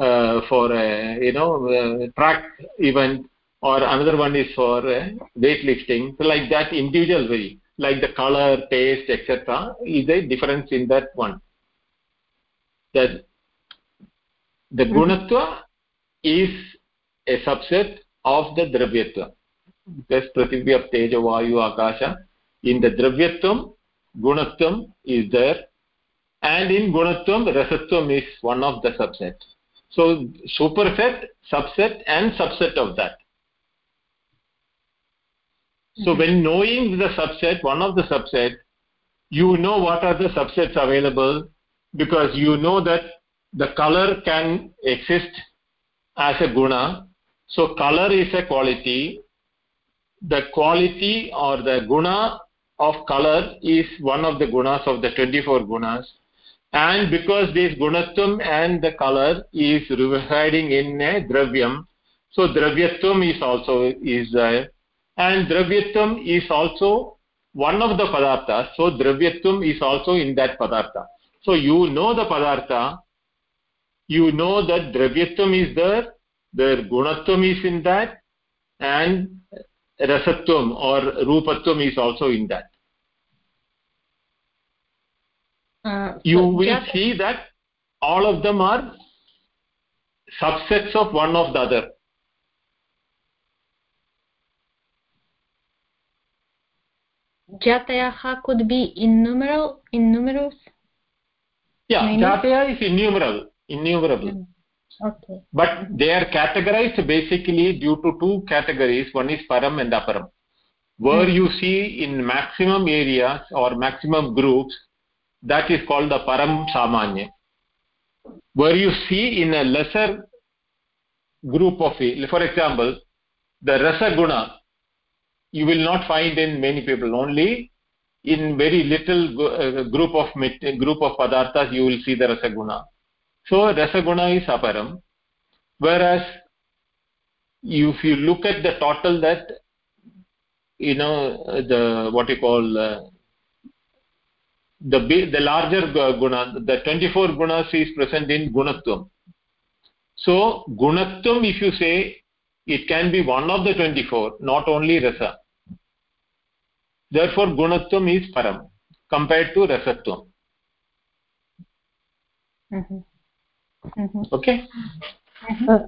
uh, for uh, you know track event or another one is for uh, weightlifting. So like that individual way like the color taste etc is a difference in that one. That the gunatva is a subset of the dravyatva because prithvi of teja vayu akasha. In the dravyatvam gunatvam is there. And in gunatvam rasatvam is one of the subset so superset subset and subset of that. So mm-hmm. when knowing the subset one of the subset you know what are the subsets available because you know that the color can exist as a guna. So color is a quality. The quality or the guna of color is one of the gunas of the 24 gunas and because this gunatvam and the color is residing in a dravyam so dravyatvam is also is there. And dravyatvam is also one of the padartha so dravyatvam is also in that padartha. So you know the padartha you know that dravyatvam is there the gunatvam is in that and rasatvam or rupatvam is also in that uh, you so will just- see that all of them are subsets of one of the other. Jatayaha could be innumerable innumerals? Yeah jataya is innumerable. Innumerable okay. But they are categorized basically due to two categories. One is param and aparam. Where you see in maximum areas or maximum groups that is called the param samanya. Where you see in a lesser group of for example the rasa guna you will not find in many people. Only in very little uh, group of group of padarthas you will see the rasa guna so rasa guna is aparam. Whereas if you look at the total that you know the what you call uh, the the larger guna the 24 gunas is present in gunatvam so gunatvam if you say it can be one of the 24 not only rasa therefore gunatvam is param compared to rasatvam okay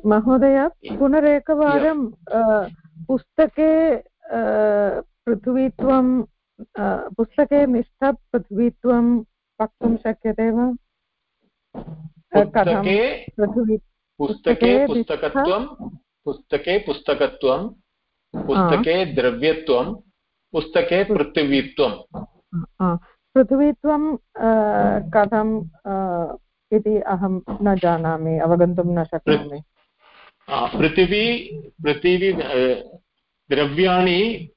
महोदय पुनरेकवारं पुस्तके पृथ्वीत्वं पुस्तके मिष्टपृथ्वीत्वं वक्तुं शक्यते वा? पुस्तके पुस्तके पुस्तकत्वं पुस्तके पुस्तकत्वं पुस्तके द्रव्यत्वं पुस्तके पृथिवीत्वं। पृथ्वीत्वं कथं इति अहं न जानामि अवगन्तुं न शक्नोमि। पृथिवी पृथिवी द्रव्याणि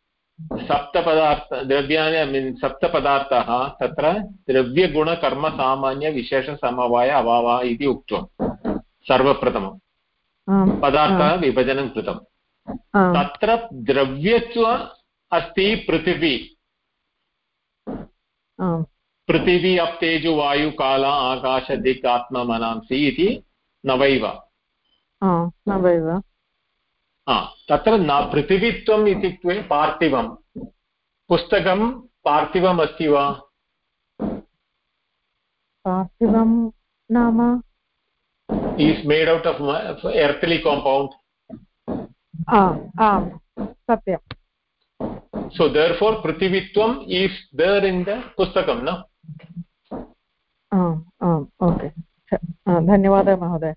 सप्तपदार्थ द्रव्याणि ऐ मीन् सप्तपदार्थाः तत्र द्रव्यगुणकर्मसामान्यविशेषसमवाय अभावः इति उक्तम् सर्वप्रथमं. पदार्थः विभजनं कृतं. तत्र द्रव्यत्व अस्ति पृथिवी. पृथिवी अप् तेजु वायु काल आकाश दिक् आत्ममनांसि इति नवैव नवैव तत्र न पृथिवीत्वम् इत्युक्ते पार्थिवं पुस्तकं पार्थिवम् अस्ति वा? पार्थिवं नाम? Is made out of earthly compound सत्यं सो देर् फोर् पृथिवीत्वम् इस् देर् इन् द पुस्तकं न? धन्यवादः महोदय।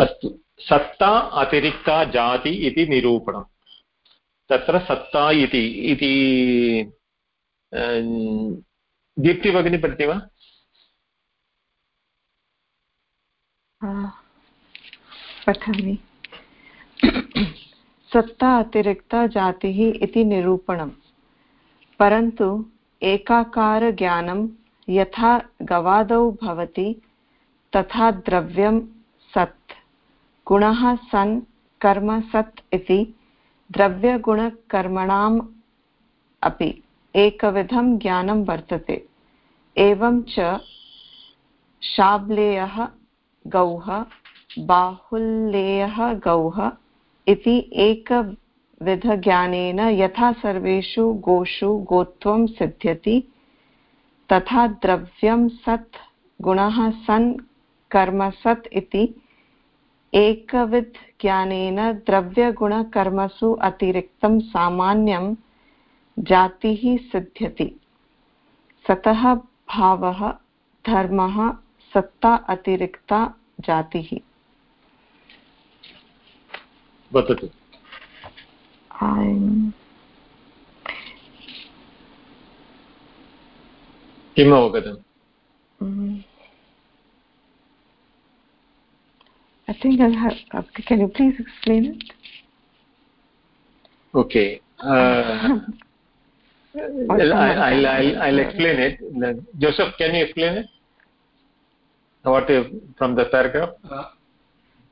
अस्तु। सत्ता अतिरिक्ता जाति इति निरूपणं तत्र सत्ता इति इति दीप्ति भगिनी पठति वा पठामि। सत्ता अतिरिक्ता जातिः इति निरूपणं परन्तु एकाकारज्ञानं यथा गवादौ भवति, तथा द्रव्यं सत् गुणः सन्, कर्म सत् इति, द्रव्यगुणकर्मणाम् अपि, एकविधं ज्ञानं वर्तते। एवं च शाब्लेयः गौः, बाहुल्येयः गौः इति एकविधज्ञानेन यथा सर्वेषु गोषु गोत्वं सिद्ध्यति, तथा द्रव्यं सत्, गुणः सन्, कर्म सत् इति एकविधज्ञानेन द्रव्यगुणकर्मसु अतिरिक्तं सामान्यं जातिः सिद्ध्यति। सतः भावः धर्मः सत्ता अतिरिक्ता जातिः। वदतु। किम् अवगतम्? I think I have. Can you please explain it? Okay. Uh, I'll, I'll, I'll, I'll, explain it. Joseph, can you explain it? What if, from the paragraph? Uh,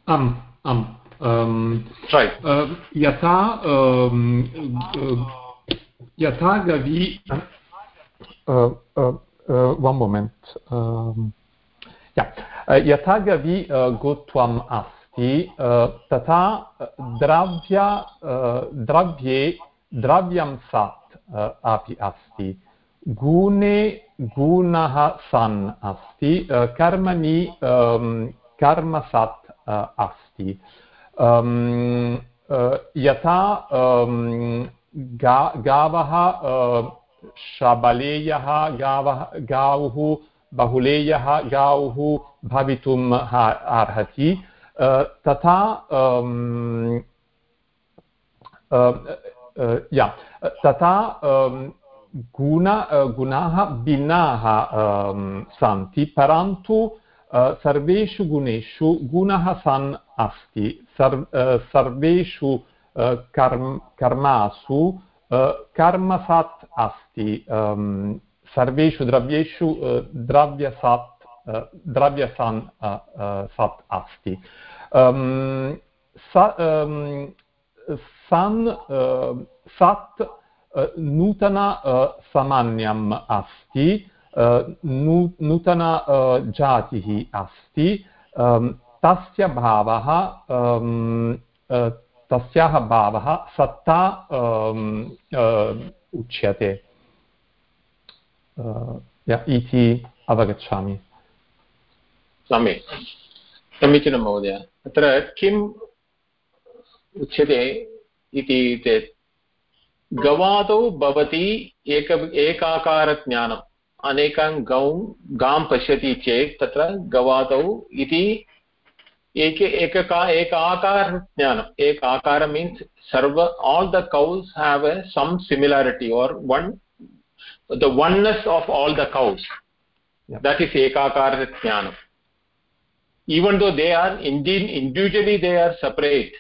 um, um, um, right. Uh, yata, um, uh, yata gavi. Uh, uh, uh one moment. Um, yeah. यथा गवी गोत्वम् अस्ति तथा द्रव्य द्रव्ये द्रव्यं सत् अपि अस्ति गुणे गुणः सन् अस्ति कर्मणि कर्म सत् अस्ति यथा गा गावः शबलेयः गावः गावः बहुलेयः गावः भवितुम् अर्हति। तथा तथा गुण गुणाः भिन्नाः सन्ति, परन्तु सर्वेषु गुणेषु गुणः सन् अस्ति। सर् सर्वेषु कर्म, कर्मासु कर्मसत् अस्ति। सर्वेषु द्रव्येषु द्रव्यसत् द्रव्यसन् सत् अस्ति सन् सत् नूतन सामान्यम् अस्ति नूतन जातिः अस्ति तस्य भावः तस्याः भावः सत्ता उच्यते इति अवगच्छामि सम्यक् समीचीनं महोदय अत्र किम् उच्यते इति चेत् गवादौ भवति एक एकाकारज्ञानम् अनेकां गौ गां पश्यति चेत् तत्र गवादौ इति एक एकका एक आकार ज्ञानम् एक आकार मीन्स् सर्व the cows have a, some similarity or one the oneness of all the cows yeah. that is ekakara jnanam even though they are indeed individually they are separate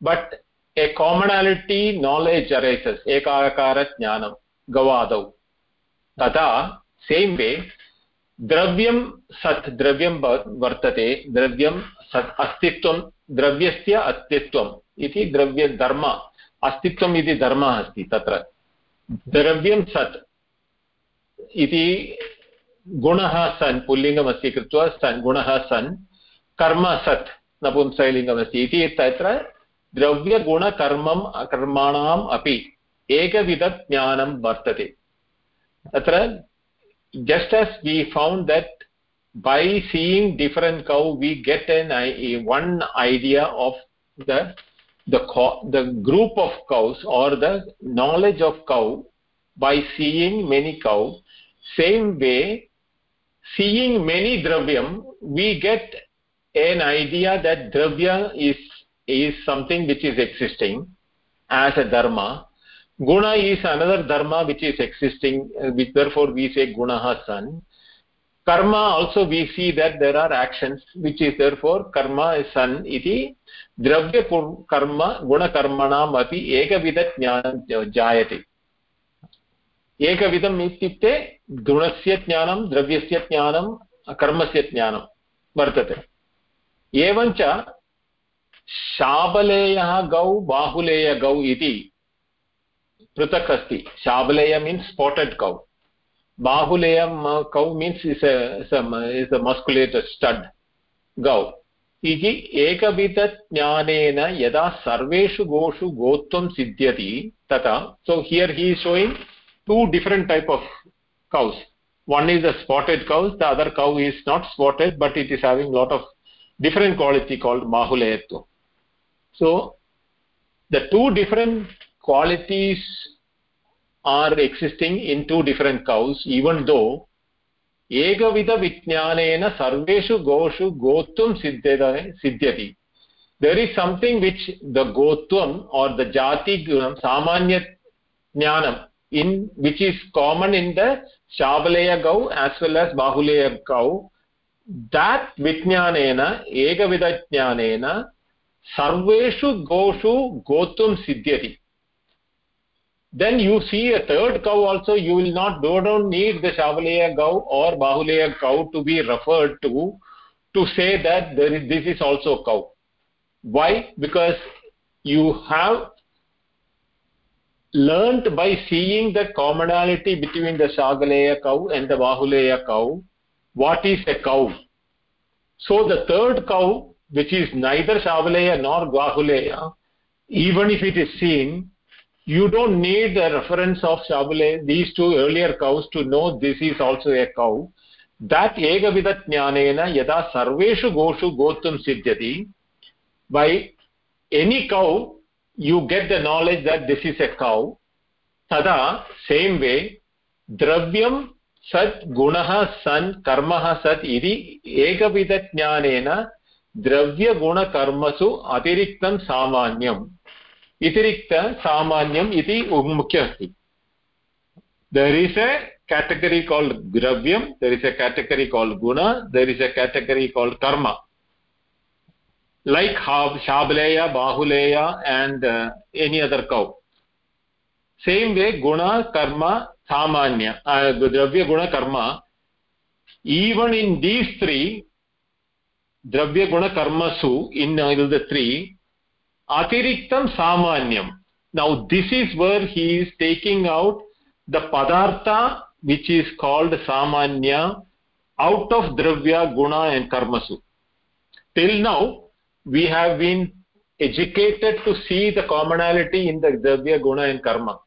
but a commonality knowledge arises ekakara jnanam gavadau tata same way द्रव्यं सत् द्रव्यं वर्तते द्रव्यं सत् अस्तित्वं द्रव्यस्य अस्तित्वम् इति द्रव्यधर्म अस्तित्वम् इति धर्मः अस्ति तत्र द्रव्यं सत् इति गुणः सन्, पुल्लिङ्गमस्ति कृत्वा सन्, गुणः सन्, कर्म सत् नपुंसैलिङ्गमस्ति इति तत्र द्रव्यगुणकर्मम् कर्माणाम् अपि एकविधज्ञानं वर्तते। अत्र just as we found that by seeing different cow we get an one idea of the the group of cows or the knowledge of cow by seeing many cow same way seeing many dravyam we get an idea that dravya is is something which is existing as a dharma guna is another dharma which is existing uh, which therefore we say gunaha san karma also we see that there are actions which is therefore karma is san iti karmanam api ekavida jnanam jayate एकविधम् इत्युक्ते गुणस्य ज्ञानं, द्रव्यस्य ज्ञानं, कर्मस्य ज्ञानं वर्तते। एवञ्च शाबलेयः गौ बाहुलेयगौ इति पृथक् अस्ति। शाबलेय means स्पाटेड् cow बाहुलेयं cow means is is a stud गौ। इति एकविधज्ञानेन यदा सर्वेषु गोषु गोत्वं सिद्ध्यति तथा so here he showing two different type of cause one is a spotted cows the other cow is not spotted but it is having lot of different quality called mahulayatva so the two different qualities are existing in two different cows even though एकविध विज्ञानेन सर्वेषु गोषु गोत्वं सिद्ध्यते सिद्ध्यति there is something which the gotvam or the jati gunam samanya jnanam in which is common in the shabaleya gau as well as bahuleya gau. That vijnanena ekavida jnanena sarveshu goshu gotvam siddhyati. Then you see a third cow also you will not do don't need the shavaleya cow or bahuleya cow to be referred to to say that there is this is also cow why? Because you have learnt by seeing the commonality between the shagaleya cow and the bahuleya cow what is a cow so the third cow which is neither shavaleya nor bahuleya even if it is seen you don't need the reference of Shabule, these two earlier cows to know this is also a cow. That Egavida Jnanena yada sarveshu goshu gotum siddhyati. By any cow, you get the knowledge that this is a cow. Tada, same way, dravyam sat gunaha san karmaha sat iri ekavida jnanena द्रव्यगुणकर्मसु अतिरिक्तं सामान्यम् अतिरिक्तसामान्यम् इति मुख्य अस्ति there is a category called dravyam there is a category called guna there is a category called karma like shableya bahuleya and uh, any other cow. Same way guna karma samanya uh, dravya guna karma. Even in these three dravya guna karma su in uh, the three atiriktam samanyam. Now this is where he is taking out the padartha which is called samanya out of dravya guna and karma su. Till now we have been educated to see the commonality in the dravya guna and karma.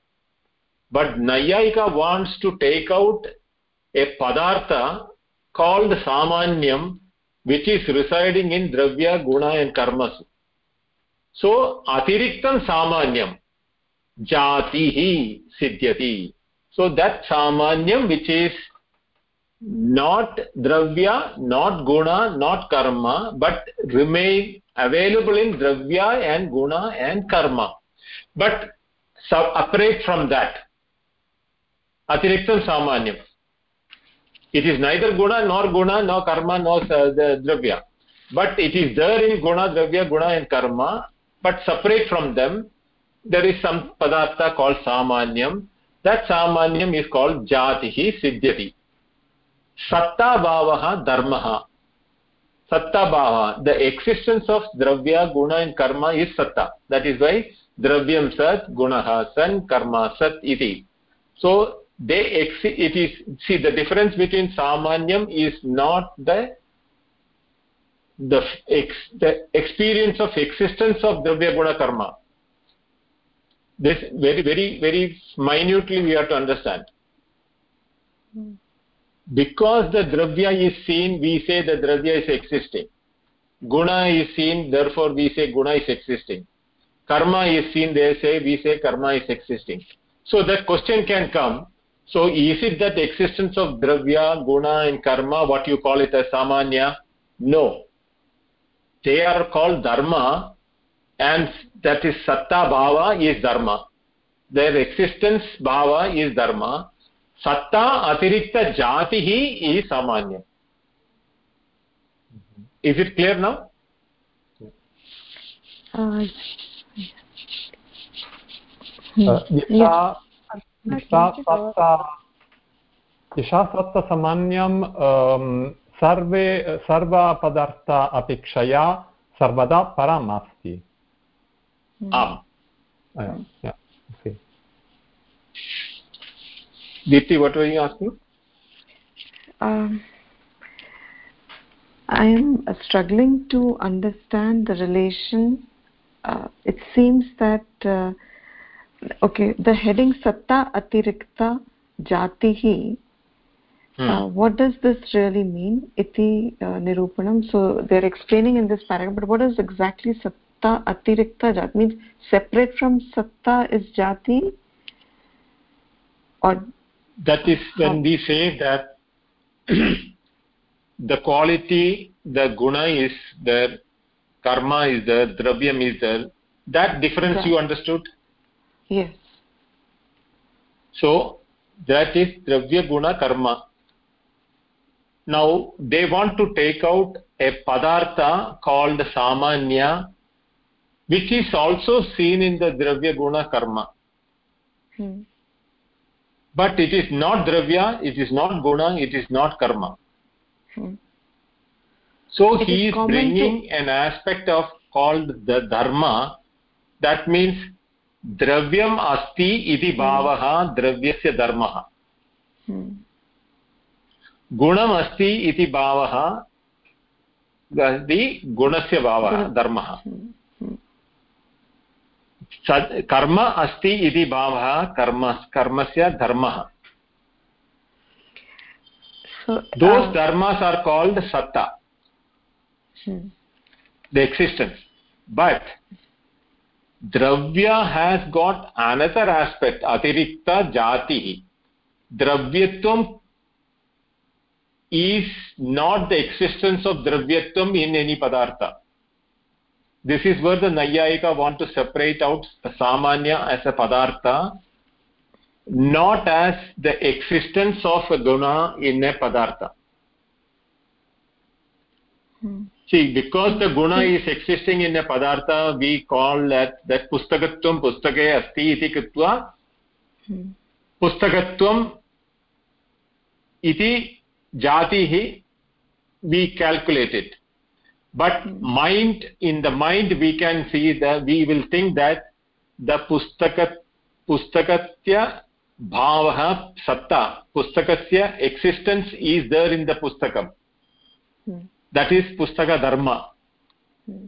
But nayayika wants to take out a padartha called samanyam which is residing in dravya guna and karmasu so atiriktam samanyam jatihi siddhyati. So that samanyam which is not dravya not guna not karma but remain available in dravya and guna and karma. But separate from that atiriktam samanyam. It is neither guna nor guna nor karma nor uh, dravya. But it is there in guna dravya guna and karma. But separate from them there is some padartha called samanyam. That samanyam is called jatihi siddhyati dharmah satta bhava the existence of dravya guna and karma is satta that is why dravyam sat gunah san karma sat iti so they it is see the difference between samanyam is not the the, ex, the experience of existence of dravya guna karma this very very very minutely we have to understand hmm. Because the dravya is seen we say the dravya is existing. Guna is seen therefore we say guna is existing. Karma is seen they say we say karma is existing. So that question can come. So is it that existence of dravya guna and karma what you call it as samanya? No. They are called dharma and that is satta bhava is dharma. Their existence bhava is dharma सत्ता अतिरिक्त जाति ही सामान्य। Is it clear now इषा सत्तसामान्यं सर्वे सर्वपदार्थ अपेक्षया सर्वदा परमास्ति। आम्। Deepti, what were you asking? Um, I am struggling to understand the relation. Uh, it seems that uh, okay, the heading Satta Atirikta Jatihi. Hmm. Uh, what does this really mean? Iti uh, Nirupanam. So they're explaining in this paragraph, but what is exactly Satta? satta atirikta jati means separate from satta is jati or that is when we say that the quality the guna is there karma is there dravyam is there. That difference yeah. you understood? Yes. So that is dravya guna karma. Now they want to take out a padartha called samanya which is also seen in the dravya guna karma. Hmm. But it is not dravya it is not guna it is not karma hmm. so it he is, is bringing to... an aspect of called the dharma that means dravyam asti iti bhavah dravyasya dharmah गुणम् अस्ति इति भावः गुणस्य भावः धर्मः कर्म अस्ति इति भावः कर्म कर्मस्य धर्मः। दोस् धर्मास् आर् काल्ड् सत्ता द एक्सिस्टेन्स् बट् द्रव्य हेस् गाट् अनदर् आस्पेक्ट् अतिरिक्त जातिः द्रव्यत्वम् is not the existence of dravyatvam in any padartha. This is where the nayayika want to separate out samanya as a padartha not as the existence of a guna in a padartha hmm. see because the guna is existing in a padartha we call that that pustakatvam pustake asti iti kritva hmm. pustakatvam iti jatihi we calculate it but hmm. mind in the mind we can see that we will think that the pustaka pustakatya bhavah satta pustakasya existence is there in the pustakam hmm. that is pustaka dharma hmm.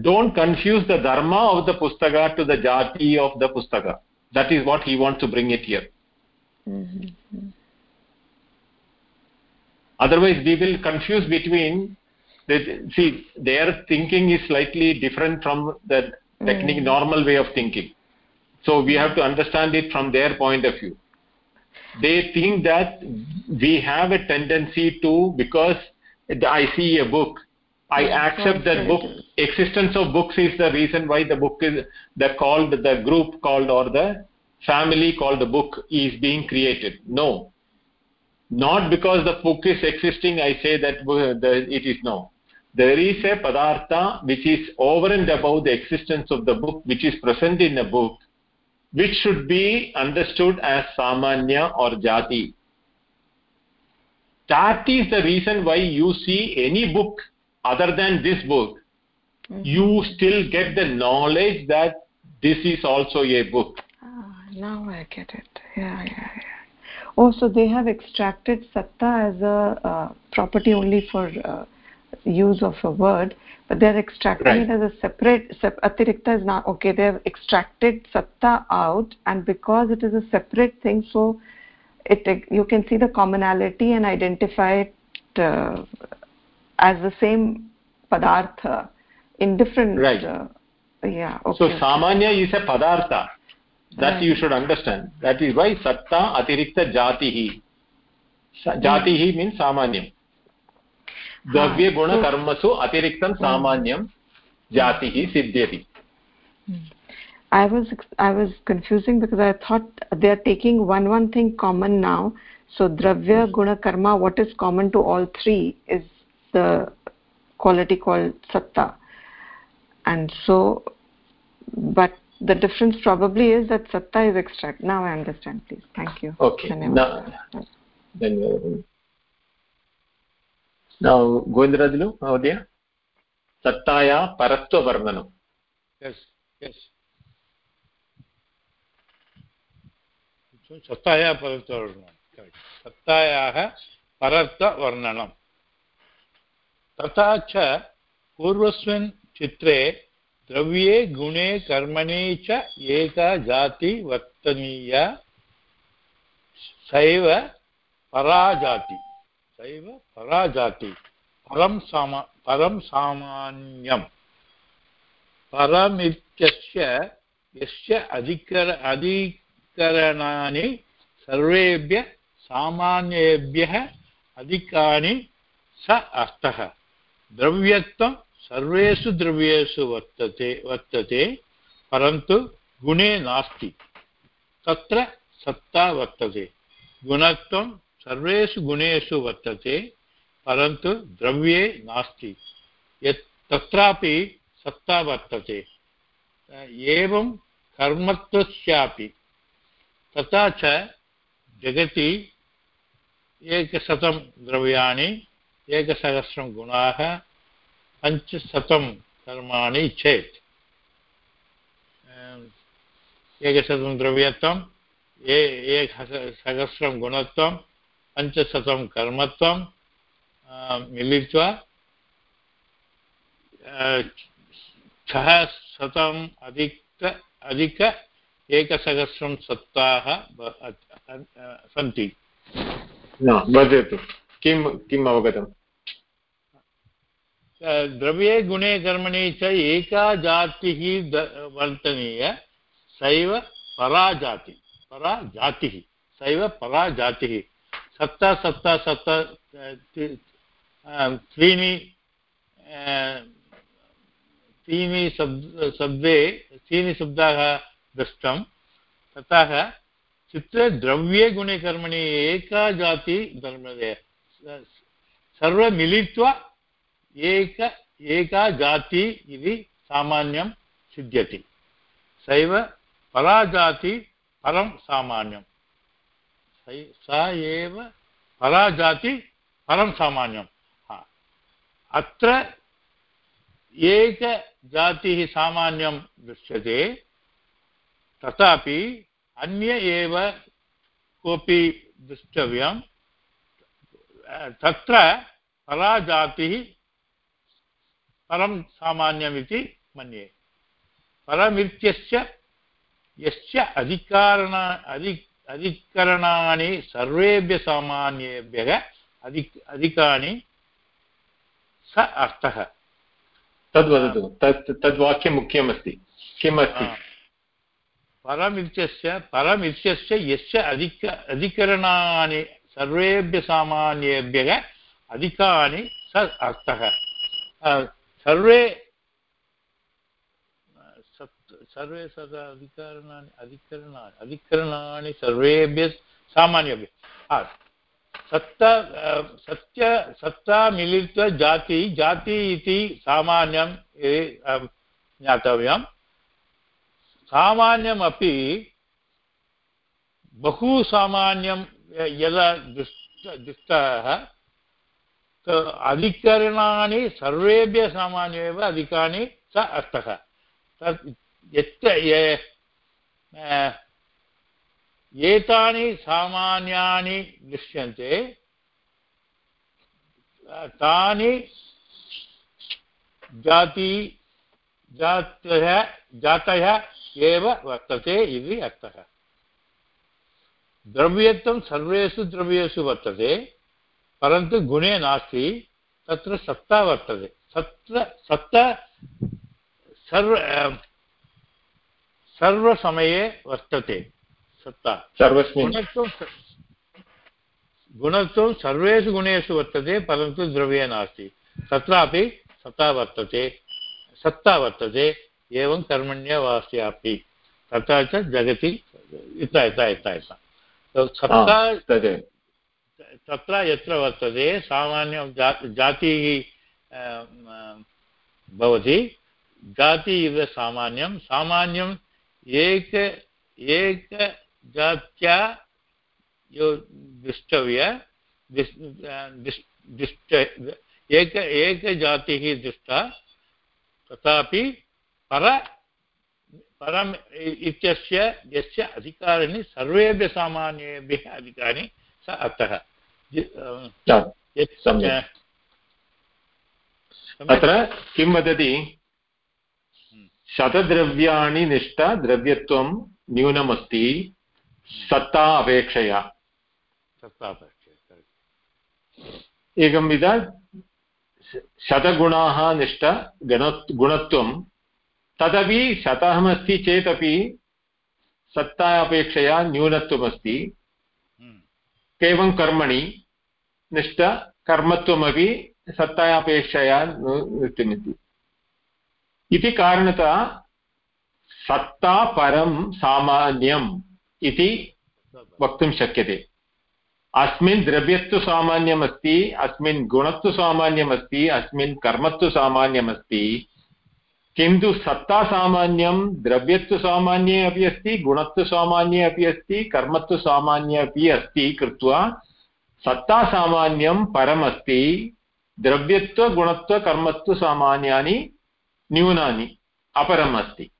don't confuse the dharma of the pustaka to the jati of the pustaka that is what he wants to bring it here mm-hmm. otherwise we will confuse between the, see their thinking is slightly different from the technique mm. normal way of thinking. So we have to understand it from their point of view. They think that we have a tendency to because i see a book i accept that book. existence of books is the reason why the book is the called the group called or the family called the book is being created. No. Not because the book is existing i say that it is no there is a padartha which is over and above the existence of the book which is present in a book which should be understood as samanya or jati. That is the reason why you see any book other than this book mm you still get the knowledge that this is also a book. Ah, now i get it. Yeah yeah yeah. Oh so they have extracted satta as a uh, property only for uh, use of a word but they're extracting right. it as a separate sep, atirikta is not okay they've extracted satta out and because it is a separate thing so it you can see the commonality and identify it uh, as the same padartha in different right uh, yeah okay. so samanya is a padartha that right. you should understand that is why satta atirikta jatihi jatihi means samanyam द्रव्यगुणकर्मसु अतिरिक्तं सामान्यं जातिः सिद्ध्यति I was I was confusing because I thought they are taking one one thing common now. So dravya, guna, karma. What is common to all three is the quality called satta. And so, but the difference probably is that satta is extract. Now I understand. Please, thank you. Okay. Now, Govindarajulu महोदय सत्ताया परत्ववर्णनं सत्ताया परत्ववर्णनं सत्तायाः परत्ववर्णनं तथा च पूर्वस्मिन् चित्रे द्रव्ये गुणे कर्मणि च एका जाति वर्तनीया सैव पराजाति सैव पराजाति। परं परं सामान्यं परमित्यस्य, यस्य अधिकर, अधिकरणानि सर्वेभ्यः, सामान्येभ्यः अधिकानि स अर्थः। द्रव्यत्वं सर्वेषु द्रव्येषु वर्तते वर्तते, परन्तु गुणे नास्ति। तत्र सत्ता वर्तते। गुणत्वं सर्वेषु गुणेषु वर्तते, परन्तु द्रव्ये नास्ति। यत् तत्रापि सत्ता वर्तते। एवं कर्मत्वस्यापि। तथा च जगति एकशतं द्रव्याणि, एकसहस्रं गुणाः, पञ्चशतं कर्माणि चेत्। एकशतं द्रव्यत्वम् एकसहस्रं गुणत्वं पञ्चशतं कर्मत्वं मिलित्वा सहशतम् अधिक अधिक एकसहस्रं सत्ताः सन्ति। वदतु किं किम् अवगतम् द्रव्ये गुणे कर्मणि च एका जातिः वर्तनीय सैव परा जाति परा जातिः सैव परा सप्त सत्ता सत्ता अ, ति- अ, त्रीणि त्रीणि शब्द शब्दे त्रीणि शब्दाः दृष्टं। ततः चित्रे द्रव्ये गुणे कर्मणि एका जाति धर्मदे। सर्वे मिलित्वा एक एका जाति इति सामान्यं सिद्ध्यति। सैव पराजाति परं सामान्यं सै- एव पराजाति परं सामान्यं हा। अत्र एकजातिः सामान्यं दृश्यते, तथापि अन्य एव कोऽपि द्रष्टव्यं तत्र पराजातिः परं सामान्यमिति मन्ये। परमित्यस्य, यस्य अधिकारण अधि अधिकरणानि सर्वेभ्यः सामान्येभ्यः अधि अधिकानि स अर्थः। तद्वदतु तत् तद्वाक्यं मुख्यमस्ति। किम् अस्ति परमित्यस्य परमित्यस्य यस्य अधिक अधिकरणानि सर्वेभ्यः सामान्येभ्यः अधिकानि स अर्थः। अ, सर्वे सर्वे अधिकरणानि अधिकरणानि अधिकरणानि सर्वेभ्यः सामान्येभ्यः। सत्ता सत्य, सत्ता मिलित्वा जाति जाति इति सामान्यं ज्ञातव्यं सामान्यमपि बहु सामान्यं यदा दृष्ट, दृष्टः, त- अधिकरणानि सर्वेभ्यः सामान्य एव अधिकानि स अर्थः यत् ये- अ, एतानि सामान्यानि दृश्यन्ते। तानि जाति जातयः जातयः एव वर्तते इति अर्थः। द्रव्यत्वं सर्वेषु द्रव्येषु वर्तते परन्तु गुणे नास्ति तत्र सत्ता वर्तते। सत्र सत्ता सर्व सर्वसमये वर्तते सत्ता सर्वस्मिन् गुणत्वं गुणत्वं सर्वेषु गुणेषु वर्तते परन्तु द्रव्ये नास्ति तत्रापि सत्ता वर्तते सत्ता वर्तते एवं कर्मण्यवास्यापि तथा च जगति इता इता इता इता तो सत्ता तत्र यत्र वर्तते सामान्यं जा जातिः भवति जाति इव सामान्यं सामान्यं एक एकजात्या यो दृष्टव्य दिस् दिस् दिष्ट एक एकजातिः दृष्टा तथापि पर परम् इत्यस्य यस्य अधिकारिणि सर्वेभ्यः सामान्येभ्यः अधिकानि स जि- अं, हा। सम्यक्- अत्र किं वदति शतद्रव्याणि निष्ठ द्रव्यत्वं न्यूनमस्ति सत्ता अपेक्षया तथापेक्षते। एकं विध शतगुणाः निष्ठ गण गुणत्वं तदपि शतमस्ति चेदपि सत्ता अपेक्षया न्यूनत्वमस्ति हम्म, एवं कर्मणि निष्ठ कर्मत्वमपि सत्तायापेक्षया नृत्यमिति इति कारणतः सत्ता परं सामान्यम् इति वक्तुं शक्यते। अस्मिन् द्रव्यत्व सामान्यमस्ति, अस्मिन् गुणत्व सामान्यमस्ति, अस्मिन् कर्मत्व सामान्यमस्ति। किन्तु सत्ता सामान्यं द्रव्यत्वसामान्ये अपि अस्ति गुणत्वसामान्ये अपि अस्ति कर्मत्वसामान्ये अपि अस्ति कृत्वा सत्तासामान्यं परमस्ति द्रव्यत्वगुणत्वकर्मत्वसामान्यानि न्यूनानि अपरम् अस्ति।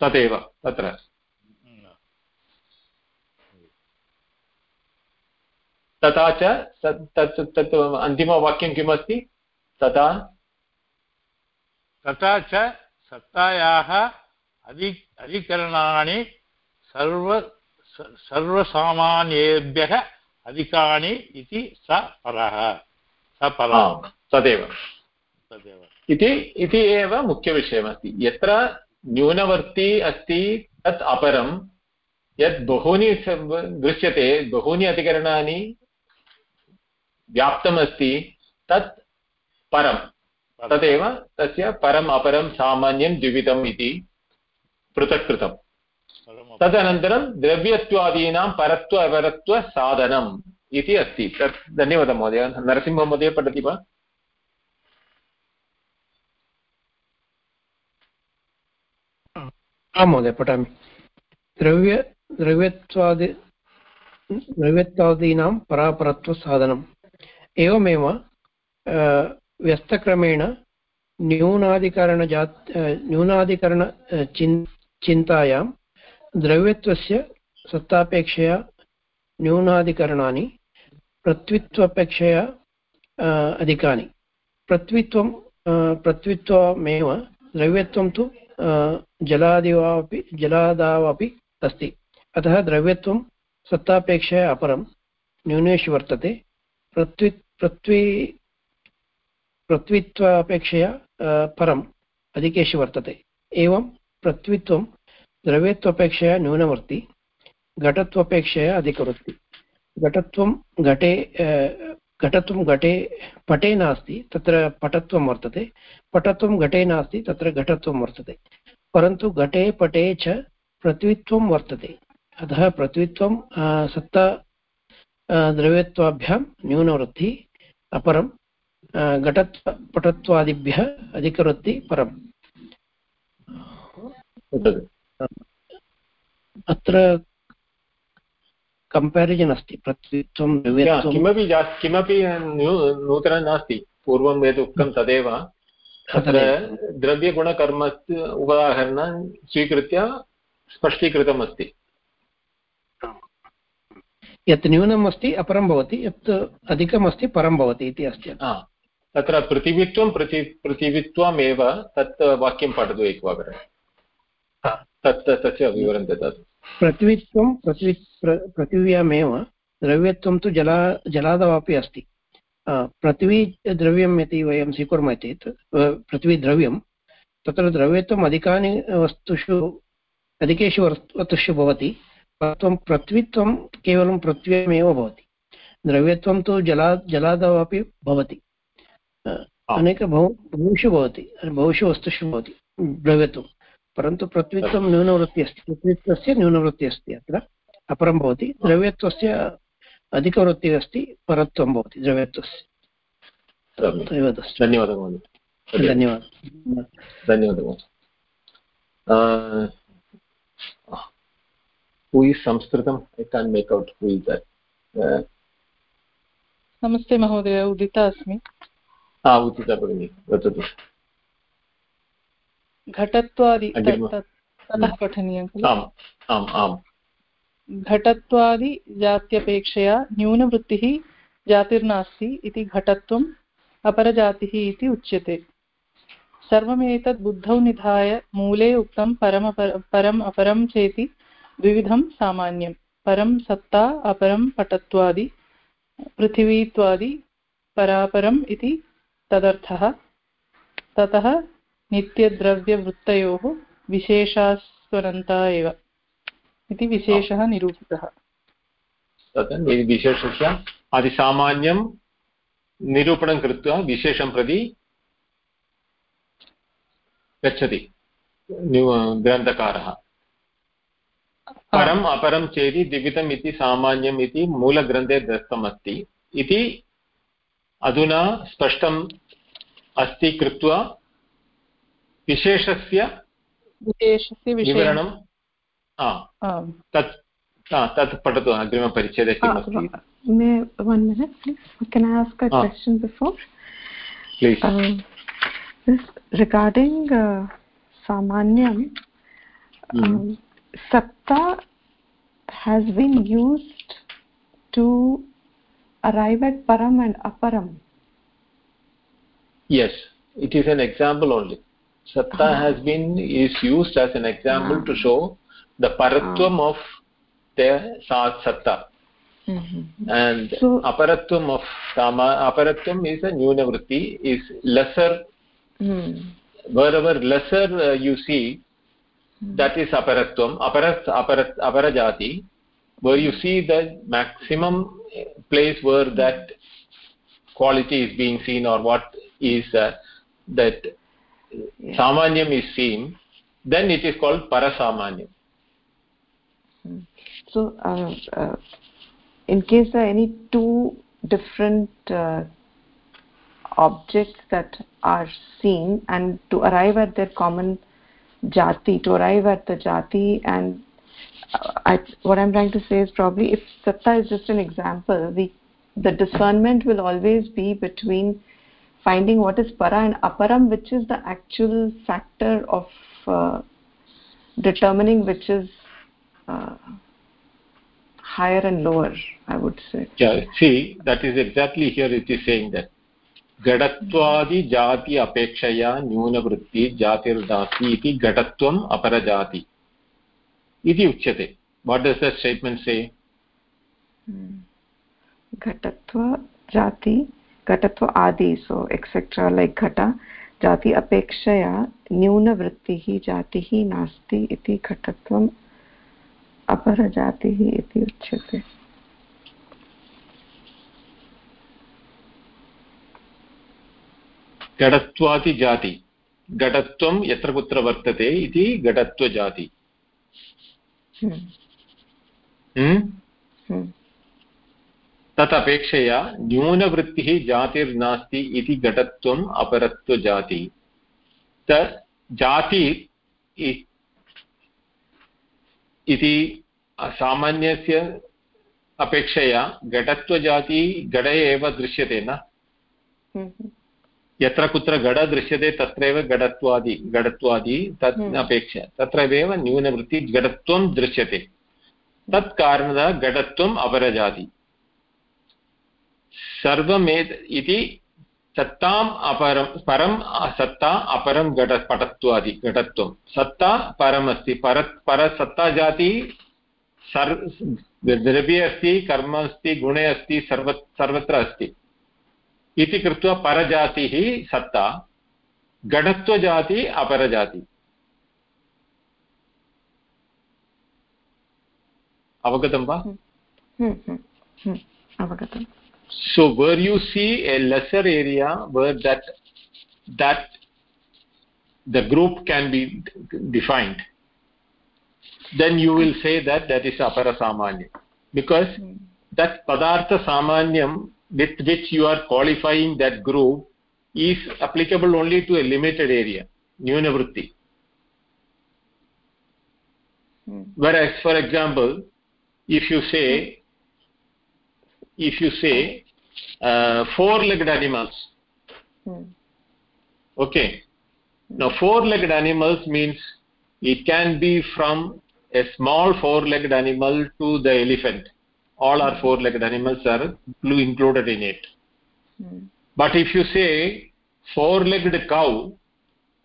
तदेव तत्र। तथा च तत् तत् तत् अन्तिमवाक्यं किमस्ति? तथा। तथा च सत्तायाः अधि अधिकरणानि सर्व सर्वसामान्येभ्यः अधिकानि इति स परः। स परः। तदेव। तदेव। इति इति एव मुख्यविषयमस्ति। यत्र न्यूनवर्ती अस्ति तत् अपरं यत् बहूनि दृश्यते बहूनि अधिकरणानि व्याप्तमस्ति तत् परं। तदेव तस्य परम् अपरं सामान्यं द्विविधम् इति पृथक् कृतम् तदनन्तरं द्रव्यत्वादीनां परत्व अपरत्वसाधनम् इति अस्ति। तत् धन्यवादः महोदय। नरसिंहमहोदय पठति वा? आं महोदय पठामि द्रव्य द्रव्यत्वादि द्रव्यत्वादीनां परापरत्वसाधनम् एवमेव व्यस्तक्रमेण न्यूनाधिकरणजात् न्यूनाधिकरण चिन् चिन्तायां द्रव्यत्वस्य सत्तापेक्षया न्यूनाधिकरणानि पृथ्वीत्वपेक्षया अधिकानि पृथ्वीत्वं पृथ्वीत्वमेव द्रव्यत्वं तु जलादिवापि, जलादावपि अस्ति। अतः द्रव्यत्वं सत्तापेक्षया अपरं न्यूनेषु वर्तते। पृथ्वी पृथ्वी, पृथ्वीत्वापेक्षया परम् अधिकेषु वर्तते। एवं पृथ्वीत्वं द्रव्यत्वपेक्षया न्यूनवर्ति घटत्वपेक्षया अधिकवृत्ति घटत्वं घटे घटत्वं घटे पटे नास्ति तत्र पटत्वं वर्तते। पटत्वं घटे नास्ति तत्र घटत्वं वर्तते। परन्तु घटे पटे च पृथ्वीत्वं वर्तते। अतः पृथ्वीत्वं सत्ता द्रव्यत्वाभ्यां न्यूनवृत्तिः अपरं घटत्व पटत्वादिभ्यः अधिकवृत्ति परम्। अत्र कम्पेरिजन् अस्ति पृथ्वीत्वं किमपि किमपि नूतनं नास्ति पूर्वं यद् उक्तं तदेव। तत्र द्रव्यगुणकर्म उदाहरणं स्वीकृत्य स्पष्टीकृतम् अस्ति यत् न्यूनम् अस्ति अपरं भवति यत् अधिकम् अस्ति परं भवति इति अस्ति तत्र पृथिवीत्वं पृथि पृथिवीत्वमेव तत् वाक्यं पठतु एकवारं। तत् तस्य विवरणं ददातु। पृथ्वीत्वं पृथ्वी पृथिव्यामेव द्रव्यत्वं तु जला जलादवापि अस्ति. पृथ्वी द्रव्यम् इति वयं स्वीकुर्मः चेत् पृथ्वीद्रव्यं तत्र द्रव्यत्वम् अधिकानि वस्तुषु अधिकेषु वस्तुषु भवति त्वं पृथ्वीत्वं केवलं पृथ्व्यामेव भवति. द्रव्यत्वं तु जला जलादवपि भवति. अनेक बहु बहुषु भवति बहुषु वस्तुषु भवति द्रव्यत्वं परन्तु पृथ्वीत्वं न्यूनवृत्तिः अस्ति। पृथ्वीत्वस्य न्यूनवृत्तिः अस्ति अत्र। अपरं भवति द्रव्यत्वस्य अधिकवृत्तिः अस्ति परत्वं भवति द्रव्यत्वस्य। धन्यवादः महोदय। धन्यवादः। धन्यवादः महोदय। who is samskritam i can't make out who is that. uh, नमस्ते महोदय उदिता अस्मि। हा उदिता भगिनी वदतु। घटत्वादि ततः पठनीयं खलु? आम् आम् आम्। घटत्वादिजात्यपेक्षया न्यूनवृत्तिः जातिर्नास्ति इति घटत्वम् अपरजातिः इति उच्यते। सर्वमेतत् बुद्धौ निधाय मूले उक्तं परमपर परम् अपरं चेति द्विविधं सामान्यं। परं सत्ता अपरं पटत्वादि पृथिवीत्वादि परापरम् इति तदर्थः। ततः नित्यद्रव्यवृत्तयोः विशेषास्वरन्ता एव। इति विशेषः निरूपितः। विशेषस्य अधिसामान्यं निरूपणं कृत्वा विशेषं प्रति गच्छति। ग्रन्थकारः। परम् अपरं चेति द्विविधम् इति सामान्यम् इति मूलग्रन्थे दत्तमस्ति। इति अधुना स्पष्टम् अस्ति कृत्वा विशेषस्य विवरणं तत् तत् पठतु अग्रिमपरिच्छेदे किम् अस्ति one minute please can i ask a ah. question before please um, this regarding uh, samanyam mm. um, satta has been used to arrive at param and aparam yes it is an example only satta uh-huh. has been is used as an example uh-huh. to show the paratvam uh-huh. of the satta mm -hmm. and so, aparatvam of sama aparatvam is a nyuna vritti is lesser mm. wherever lesser uh, you see that is aparatvam aparat aparat aparajati where you see the maximum place where that quality is being seen or what is uh, that yeah. samanyam is seen then it is called parasamanyam so uh, uh, in case there are any two different uh, objects that are seen and to arrive at their common jati to arrive at the jati and uh, I, what i'm trying to say is probably if satta is just an example we the discernment will always be between finding what is para and aparam which is the actual factor of uh, determining which is uh, higher and lower i would say yeah see that is exactly here it is saying that घटत्वादि जाति अपेक्षया न्यूनवृत्ति जातिर्नास्ति इति घटत्वम् अपरजाति इति उच्यते what does the statement से घटत्व जाति घटत्व आदि सो एक्सेट्रा लैक् घट जाति अपेक्षया न्यूनवृत्तिः जातिः नास्ति इति घटत्वम् अपरजातिः इति उच्यते घटत्वाति जाति घटत्वं यत्र कुत्र वर्तते इति घटत्वजाति हम्म। हम्म? हम्म। तत् अपेक्षया न्यूनवृत्तिः जातिर्नास्ति इति घटत्वम् अपरत्वजाति। त जाति इति सामान्यस्य अपेक्षया घटत्वजाति घटे एव दृश्यते न? यत्र कुत्र गड दृश्यते तत्रैव गडत्वादि गडत्वादि तत् हम्म। अपेक्षया तत्रैव न्यूनवृत्ति गडत्वं दृश्यते। तत् कारणतः घटत्वम् अपरजाति। सर्वमेत इति सत्ताम् अपरं परं सत्ता अपरं घट, पटत्वादि, घटत्वं। सत्ता परमस्ति पर परसत्ताजाति सर्, द्रव्ये अस्ति, कर्म अस्ति, गुणे अस्ति, सर्व, सर्वत्र अस्ति। इति कृत्वा परजातिः सत्ता घटत्वजाति अपरजाति। अवगतं वा? अवगतम्। So where you see a lesser area where that that the group can be defined then you will say that that is apara samanya because mm. that padartha samanyam with which you are qualifying that group is applicable only to a limited area nyunavritti hmm. whereas for example if you say if you say uh, four legged animals hmm. okay now four legged animals means it can be from a small four legged animal to the elephant all our four legged animals are included in it mm. but if you say four legged cow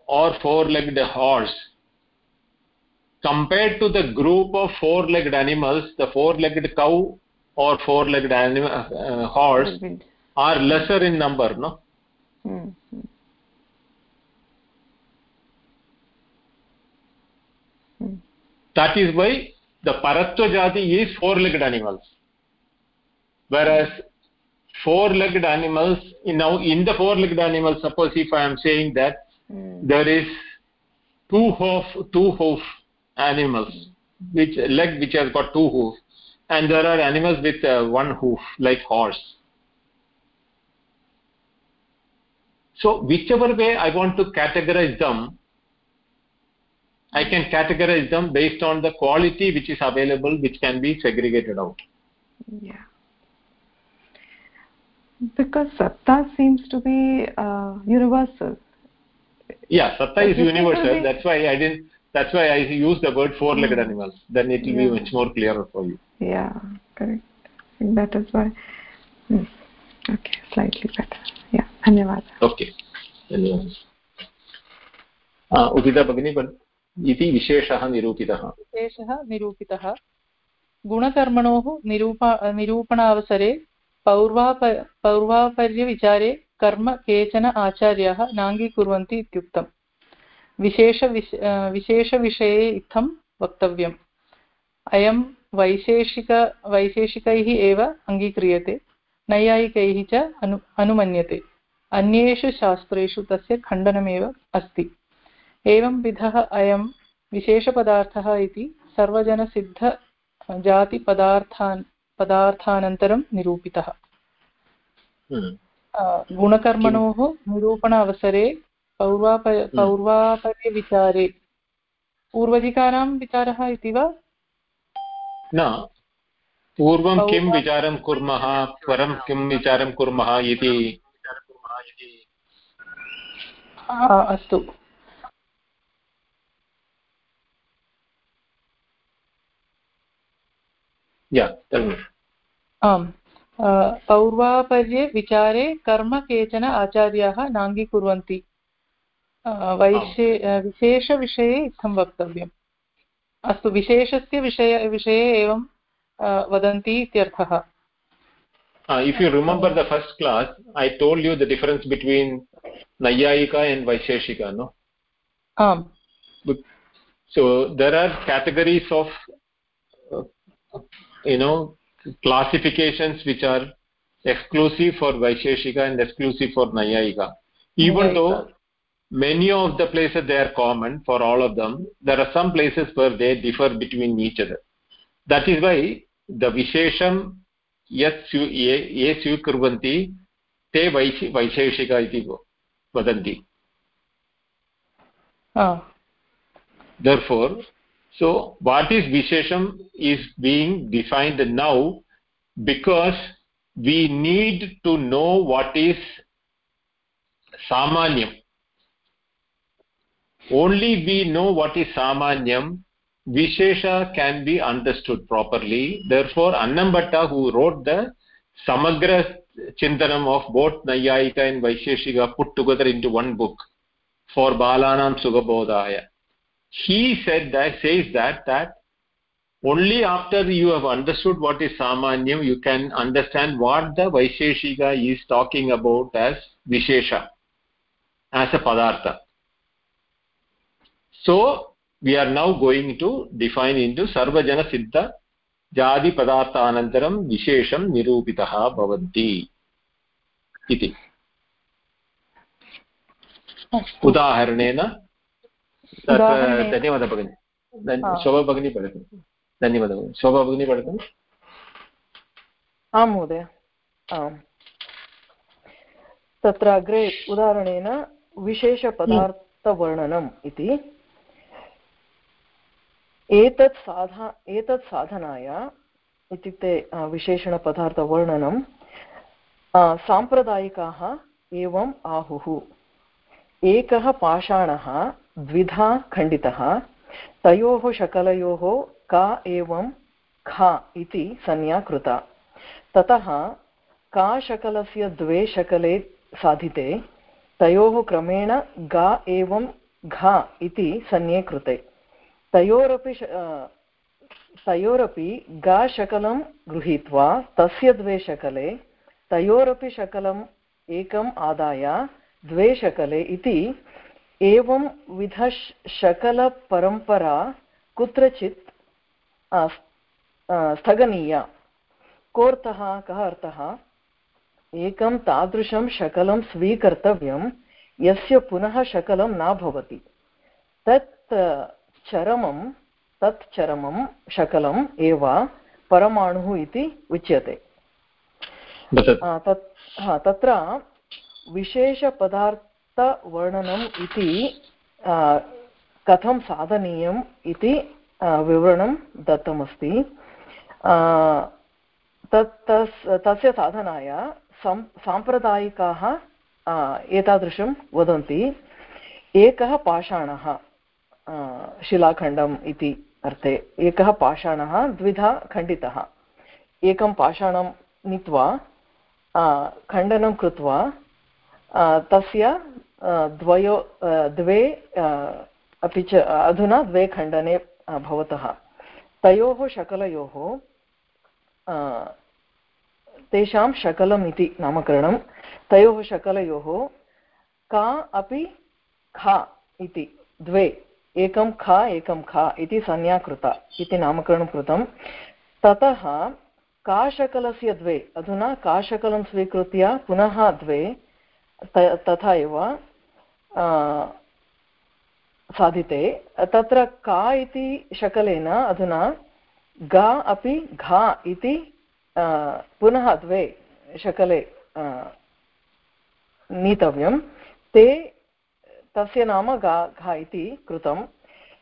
or four legged horse compared to the group of four legged animals the four legged cow or four legged animal uh, horse are lesser in number no mm. that is why the paratva jati is four legged animals whereas four legged animals know in the four legged animals suppose if i am saying that mm. there is two hoof two hoof animals mm. which leg which has got two hoof and there are animals with uh, one hoof like horse. So whichever way i want to categorize them i can categorize them based on the quality which is available which can be segregated out. Yeah. Because satta seems to be uh, universal. Yeah satta is universal. that's why i didn't that's why i use the word four legged mm. animals then it will yeah. be much more clearer for you yeah correct I think that is why hmm. okay slightly better yeah धन्यवादः okay धन्यवादः उदिता भगिनी इति विशेषः निरूपितः विशेषः निरूपितः गुणकर्मणोः निरूपा निरूपणावसरे पौर्वाप पौर्वापर्यविचारे कर्म केचन आचार्याः नाङ्गीकुर्वन्ति इत्युक्तम् विशेषविश विशेषविषये इत्थं वक्तव्यम्। अयं वैशेषिक वैशेषिकैः एव अङ्गीक्रियते नैयायिकैः च अनु अनुमन्यते। अन्येषु शास्त्रेषु तस्य खण्डनमेव अस्ति। एवंविधः अयं विशेषपदार्थः इति सर्वजनसिद्ध जातिपदार्थान् पदार्थानन्तरं निरूपितः। गुणकर्मणोः निरूपण अवसरे पौर्वाप पौर्वापर्यविचारे पूर्वधिकारां विचारः इति वा? न। पूर्वं किं विचारं कुर्मः परं किं विचारं कुर्मः इति। अस्तु। आम्। पौर्वापर्ये विचारे कर्म केचन आचार्याः नाङ्गीकुर्वन्ति। वैशे विशेषविषये इत्थं वक्तव्यम्। अस्तु विशेषस्य विषय विषये एवं वदन्ति इत्यर्थः। If you remember the first class I told you the difference between Naiyayika and Vaisheshika no um. So there are categories of you know classifications which are exclusive for Vaisheshika and exclusive for Naiyayika even though many of the places they are common for all of them, there are some places where they differ between each other. That is why the Vishesham यत् ये ये स्वीकुर्वन्ति ते वैशि वैशेषिक इति वदन्ति therefore so what is vishesham is being defined now because we need to know what is samanyam only we know what is samanyam Vishesha can be understood properly. Therefore, Annambhatta, who wrote the Samagra Chintanam of both Nayayika and Vaisheshika put together into one book for Balanam Sugabodhaya, he said that, says that, that only after you have understood what is Samanyam, you can understand what the Vaisheshika is talking about as Vishesha, as a Padartha. So, we are now going to define into sarvajana siddha jadi padarthanantaram vishesham nirupitah bhavanti इति उदाहरणेन धन्यवादः भगिनि शोभा भगिनी पठतु धन्यवादः शोभा भगिनी पठतु आं महोदय आम् तत्र अग्रे उदाहरणेन विशेषपदार्थवर्णनम् इति एतत् साधा एतत् साधनाय इत्युक्ते विशेषणपदार्थवर्णनं साम्प्रदायिकाः एवम् आहुः। एकः पाषाणः, द्विधा खण्डितः, तयोः शकलयोः का एवं खा इति संज्ञा कृता। ततः का शकलस्य द्वे शकले साधिते, तयोः क्रमेण गा एवं घा इति संज्ञे कृते। तयोरपि तयोरपि गाशकलं गृहीत्वा, तस्य द्वे शकले, तयोरपि शकलम् एकम् आदाय, द्वे शकले इति एवं विधशकलपरम्परा कुत्रचित् स्थगनीया। कोऽर्थः? कः अर्थः? एकं तादृशं शकलं स्वीकर्तव्यं, यस्य पुनः शकलं न भवति। तत् चरमं तत् चरमं शकलम् एव परमाणुः इति उच्यते। तत् तत्र विशेषपदार्थवर्णनम् इति कथं साधनीयम् इति विवरणं दत्तमस्ति। तत् तस्य साधनाय साम्प्रदायिकाः एतादृशं वदन्ति। एकः पाषाणः। शिलाखण्डम् इति अर्थे। एकः पाषाणः, द्विधा खण्डितः। एकं पाषाणं नीत्वा खण्डनं कृत्वा तस्य द्वयो द्वे अपि च, अधुना द्वे खण्डने भवतः। तयोः शकलयोः तेषां शकलम् इति नामकरणं। तयोः शकलयोः, का अपि खा इति, द्वे एकं ख एकं ख इति संज्ञा कृता इति नामकरणं कृतं। ततः काशकलस्य द्वे, अधुना काशकलं स्वीकृत्य पुनः द्वे तथा एव साधिते। तत्र का इति शकलेन अधुना ग अपि घा इति पुनः द्वे शकले नीतव्यं। ते तस्य नाम गा, घा इति कृतं।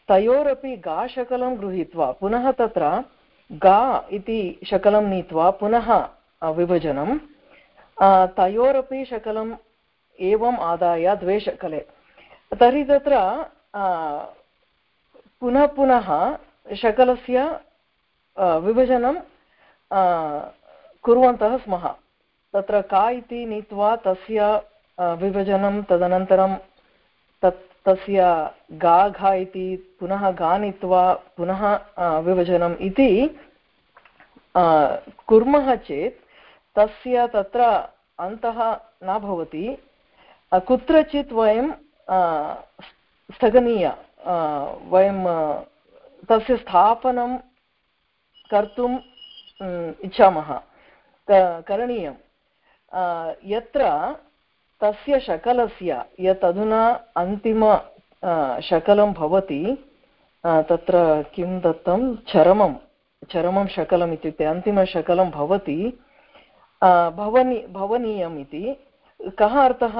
तयोरपि गाशकलं गृहीत्वा पुनः तत्र गा इति शकलं नीत्वा पुनः विभजनं। तयोरपि शकलम् एवम् आदाय द्वे शकले तर्हि तत्र पुनः पुनः शकलस्य विभजनं कुर्वन्तः स्मः। तत्र का इति नीत्वा तस्य विभजनं तदनन्तरं तत्, तस्य गा घा इति पुनः गा नीत्वा पुनः विभजनम् इति कुर्मः चेत् तस्य तत्र अन्तः न भवति। कुत्रचित् वयं स्थगनीय वयं तस्य स्थापनं कर्तुम् इच्छामः। करणीयं यत्र तस्य शकलस्य, यत् अधुना अन्तिम शकलं भवति तत्र किं दत्तं? चरमं चरमं शकलम् इत्युक्ते अन्तिमशकलं भवति भवनी, भवनीयम् इति। कः अर्थः?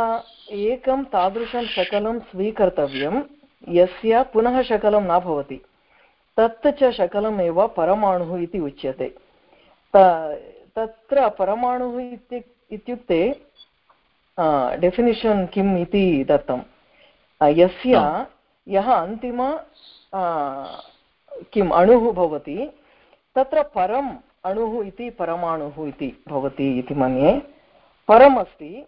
एकं तादृशं शकलं स्वीकर्तव्यं, यस्य पुनः शकलं न भवति, तत् च शकलमेव परमाणुः इति उच्यते। तत्र परमाणुः इत्युक्ते डेफिनिशन् किम् इति दत्तं यस्य यः अन्तिम किम् अणुः भवति तत्र परम् अणुः इति परमाणुः इति भवति इति मन्ये। परम् अस्ति।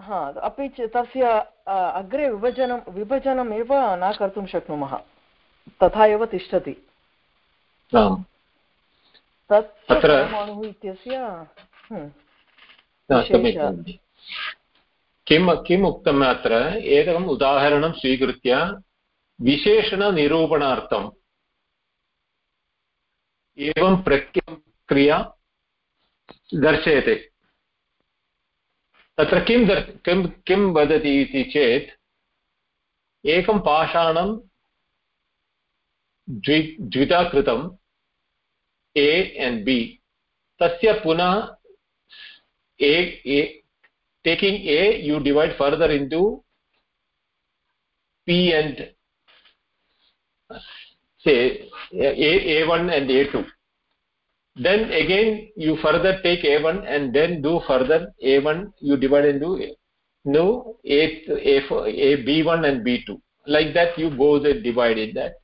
हा अपि च तस्य अग्रे विभजनं विभजनमेव न कर्तुं शक्नुमः। तथा एव तिष्ठति। तत्र परमाणुः इत्यस्य हम्म, किं किम् उक्तम् अत्र? एकम् उदाहरणं स्वीकृत्य विशेषणनिरूपणार्थम्। एवं प्रक्रिया दर्शयते। तत्र किं दर् किं किं वदति इति चेत् एकं पाषाणं द्वि द्विधा कृतम् ए एण्ड् बि। तस्य पुनः a, a taking a you divide further into p and say a a1 and a2 then again you further take a1 and then do further a1 you divide into a, no a a, a b1 and b2 like that you go the divided that.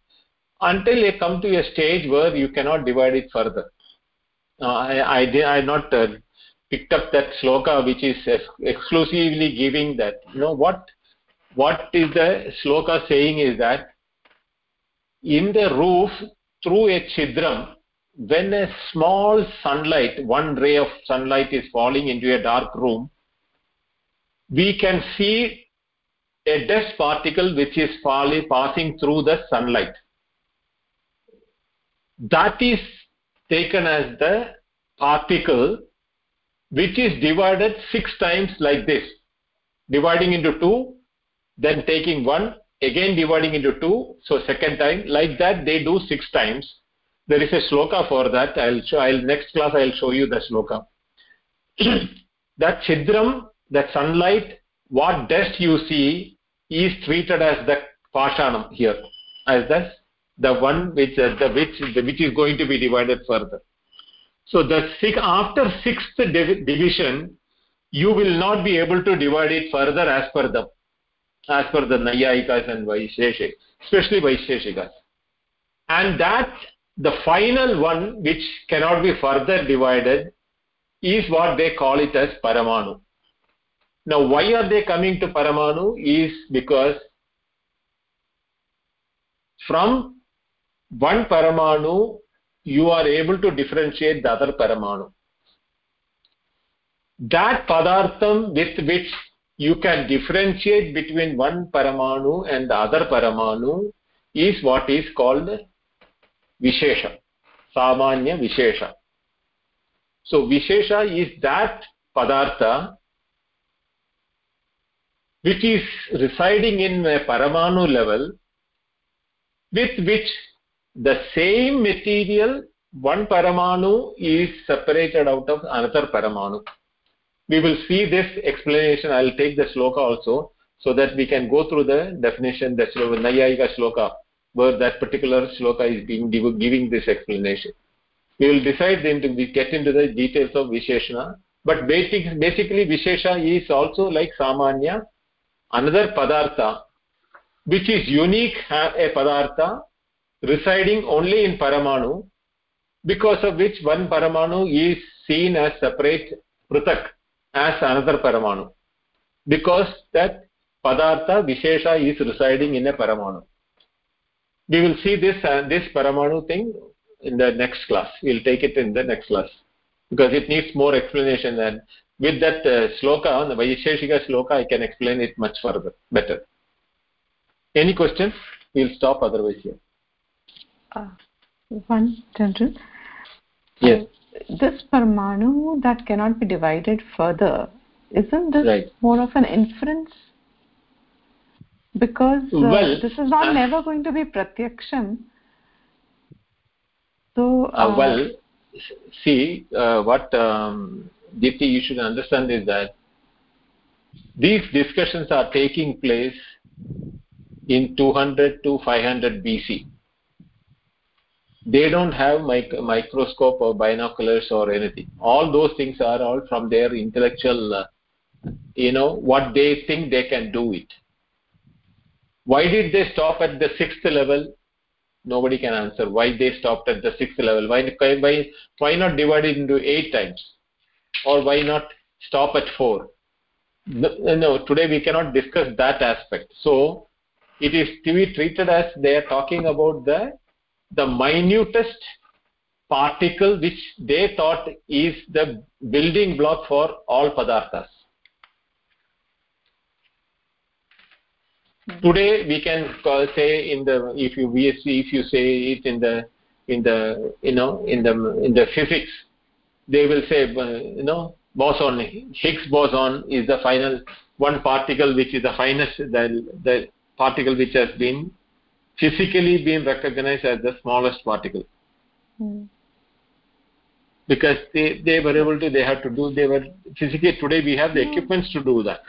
Until you come to a stage where you cannot divide it further. Uh, I, I I not uh, picked up that sloka which is exclusively giving that. You know what what is the sloka saying is that in the roof through a chidram when a small sunlight one ray of sunlight is falling into a dark room we can see a dust particle which is falling, passing through the sunlight. That is taken as the particle which is divided six times like this. Dividing into two then taking one again dividing into two so second time like that they do six times. There is a sloka for that. I'll show i'll next class i'll show you the sloka that chidram that sunlight what dust you see is treated as the pashanam here as the the one which uh, the which the, which is going to be divided further so the six, after sixth div division, you will not be able to divide it further as per the as per the Nayayikas and Vaisheshikas, especially Vaisheshikas. And that the final one which cannot be further divided is what they call it as Paramanu. Now why are they coming to Paramanu is because from one Paramanu you are able to differentiate the other paramanu. That padartham with which you can differentiate between one paramanu and the other paramanu is what is called vishesha samanya vishesha. So vishesha is that padartha which is residing in a paramanu level with which the same material one paramanu is separated out of another paramanu. We will see this explanation. I'll take the shloka also so that we can go through the definition the shloka nayayika shloka where that particular shloka is being giving this explanation. We will decide then to get into the details of visheshana but basic, basically vishesha is also like samanya another padartha which is unique a padartha residing only in paramanu because of which one paramanu is seen as separate prutak as another paramanu. Because that padartha vishesha is residing in a paramanu. We will see this uh, this paramanu thing in the next class. We'll take it in the next class. Because it needs more explanation and with that uh, shloka the vaisheshika shloka i can explain it much further better. Any questions? We'll stop otherwise here uh, one Chandran. yes this parmanu that cannot be divided further isn't this right. more of an inference because uh, well, this is not uh, never going to be pratyaksham so uh, well see uh, what um, Dipti, you should understand is that these discussions are taking place in 200 to 500 BC. They don't have mic microscope or binoculars or anything. All those things are all from their intellectual, uh, you know, what they think they can do it. Why did they stop at the sixth level? Nobody can answer why they stopped at the sixth level. Why, why, why not divide it into eight times? or why not stop at 4 no today we cannot discuss that aspect so it is to be treated as they are talking about the the minutest particle which they thought is the building block for all padarthas. Hmm. Today we can call, say in the if you if you say it in the in the you know in the in the physics they will say uh, you know boson higgs boson is the final one particle which is the finest the the particle which has been physically been recognized as the smallest particle hmm. because they they were able to they had to do they were physically today we have the hmm. equipments to do that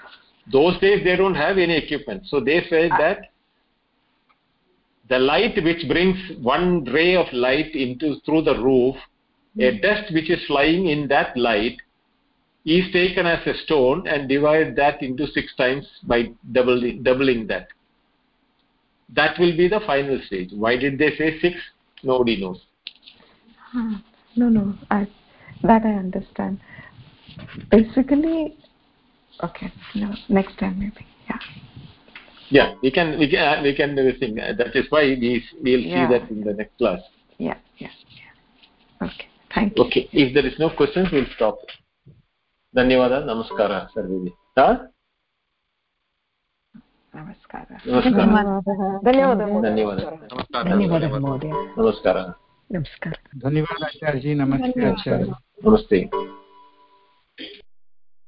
those days they don't have any equipment so they said that the light which brings one ray of light into through the roof a dust which is flying in that light is taken as a stone and divide that into six times by doubling, doubling that That will be the final stage. Why did they say six? Nobody knows. No, no, I, that I understand. Basically, okay, no, next time maybe, yeah. Yeah, we can, we can, we can do this thing. That is why we, we'll yeah. see that in the next class. Yeah, yeah, yeah. Okay. Thank you. Okay. If there is no questions, we'll stop. धन्यवादः नमस्कारः सर्वेभ्यः नमस्कारः धन्यवादः धन्यवादः धन्यवादः महोदय नमस्कारः नमस्कारः धन्यवादः आचार्यजी नमस्ते आचार्य नमस्ते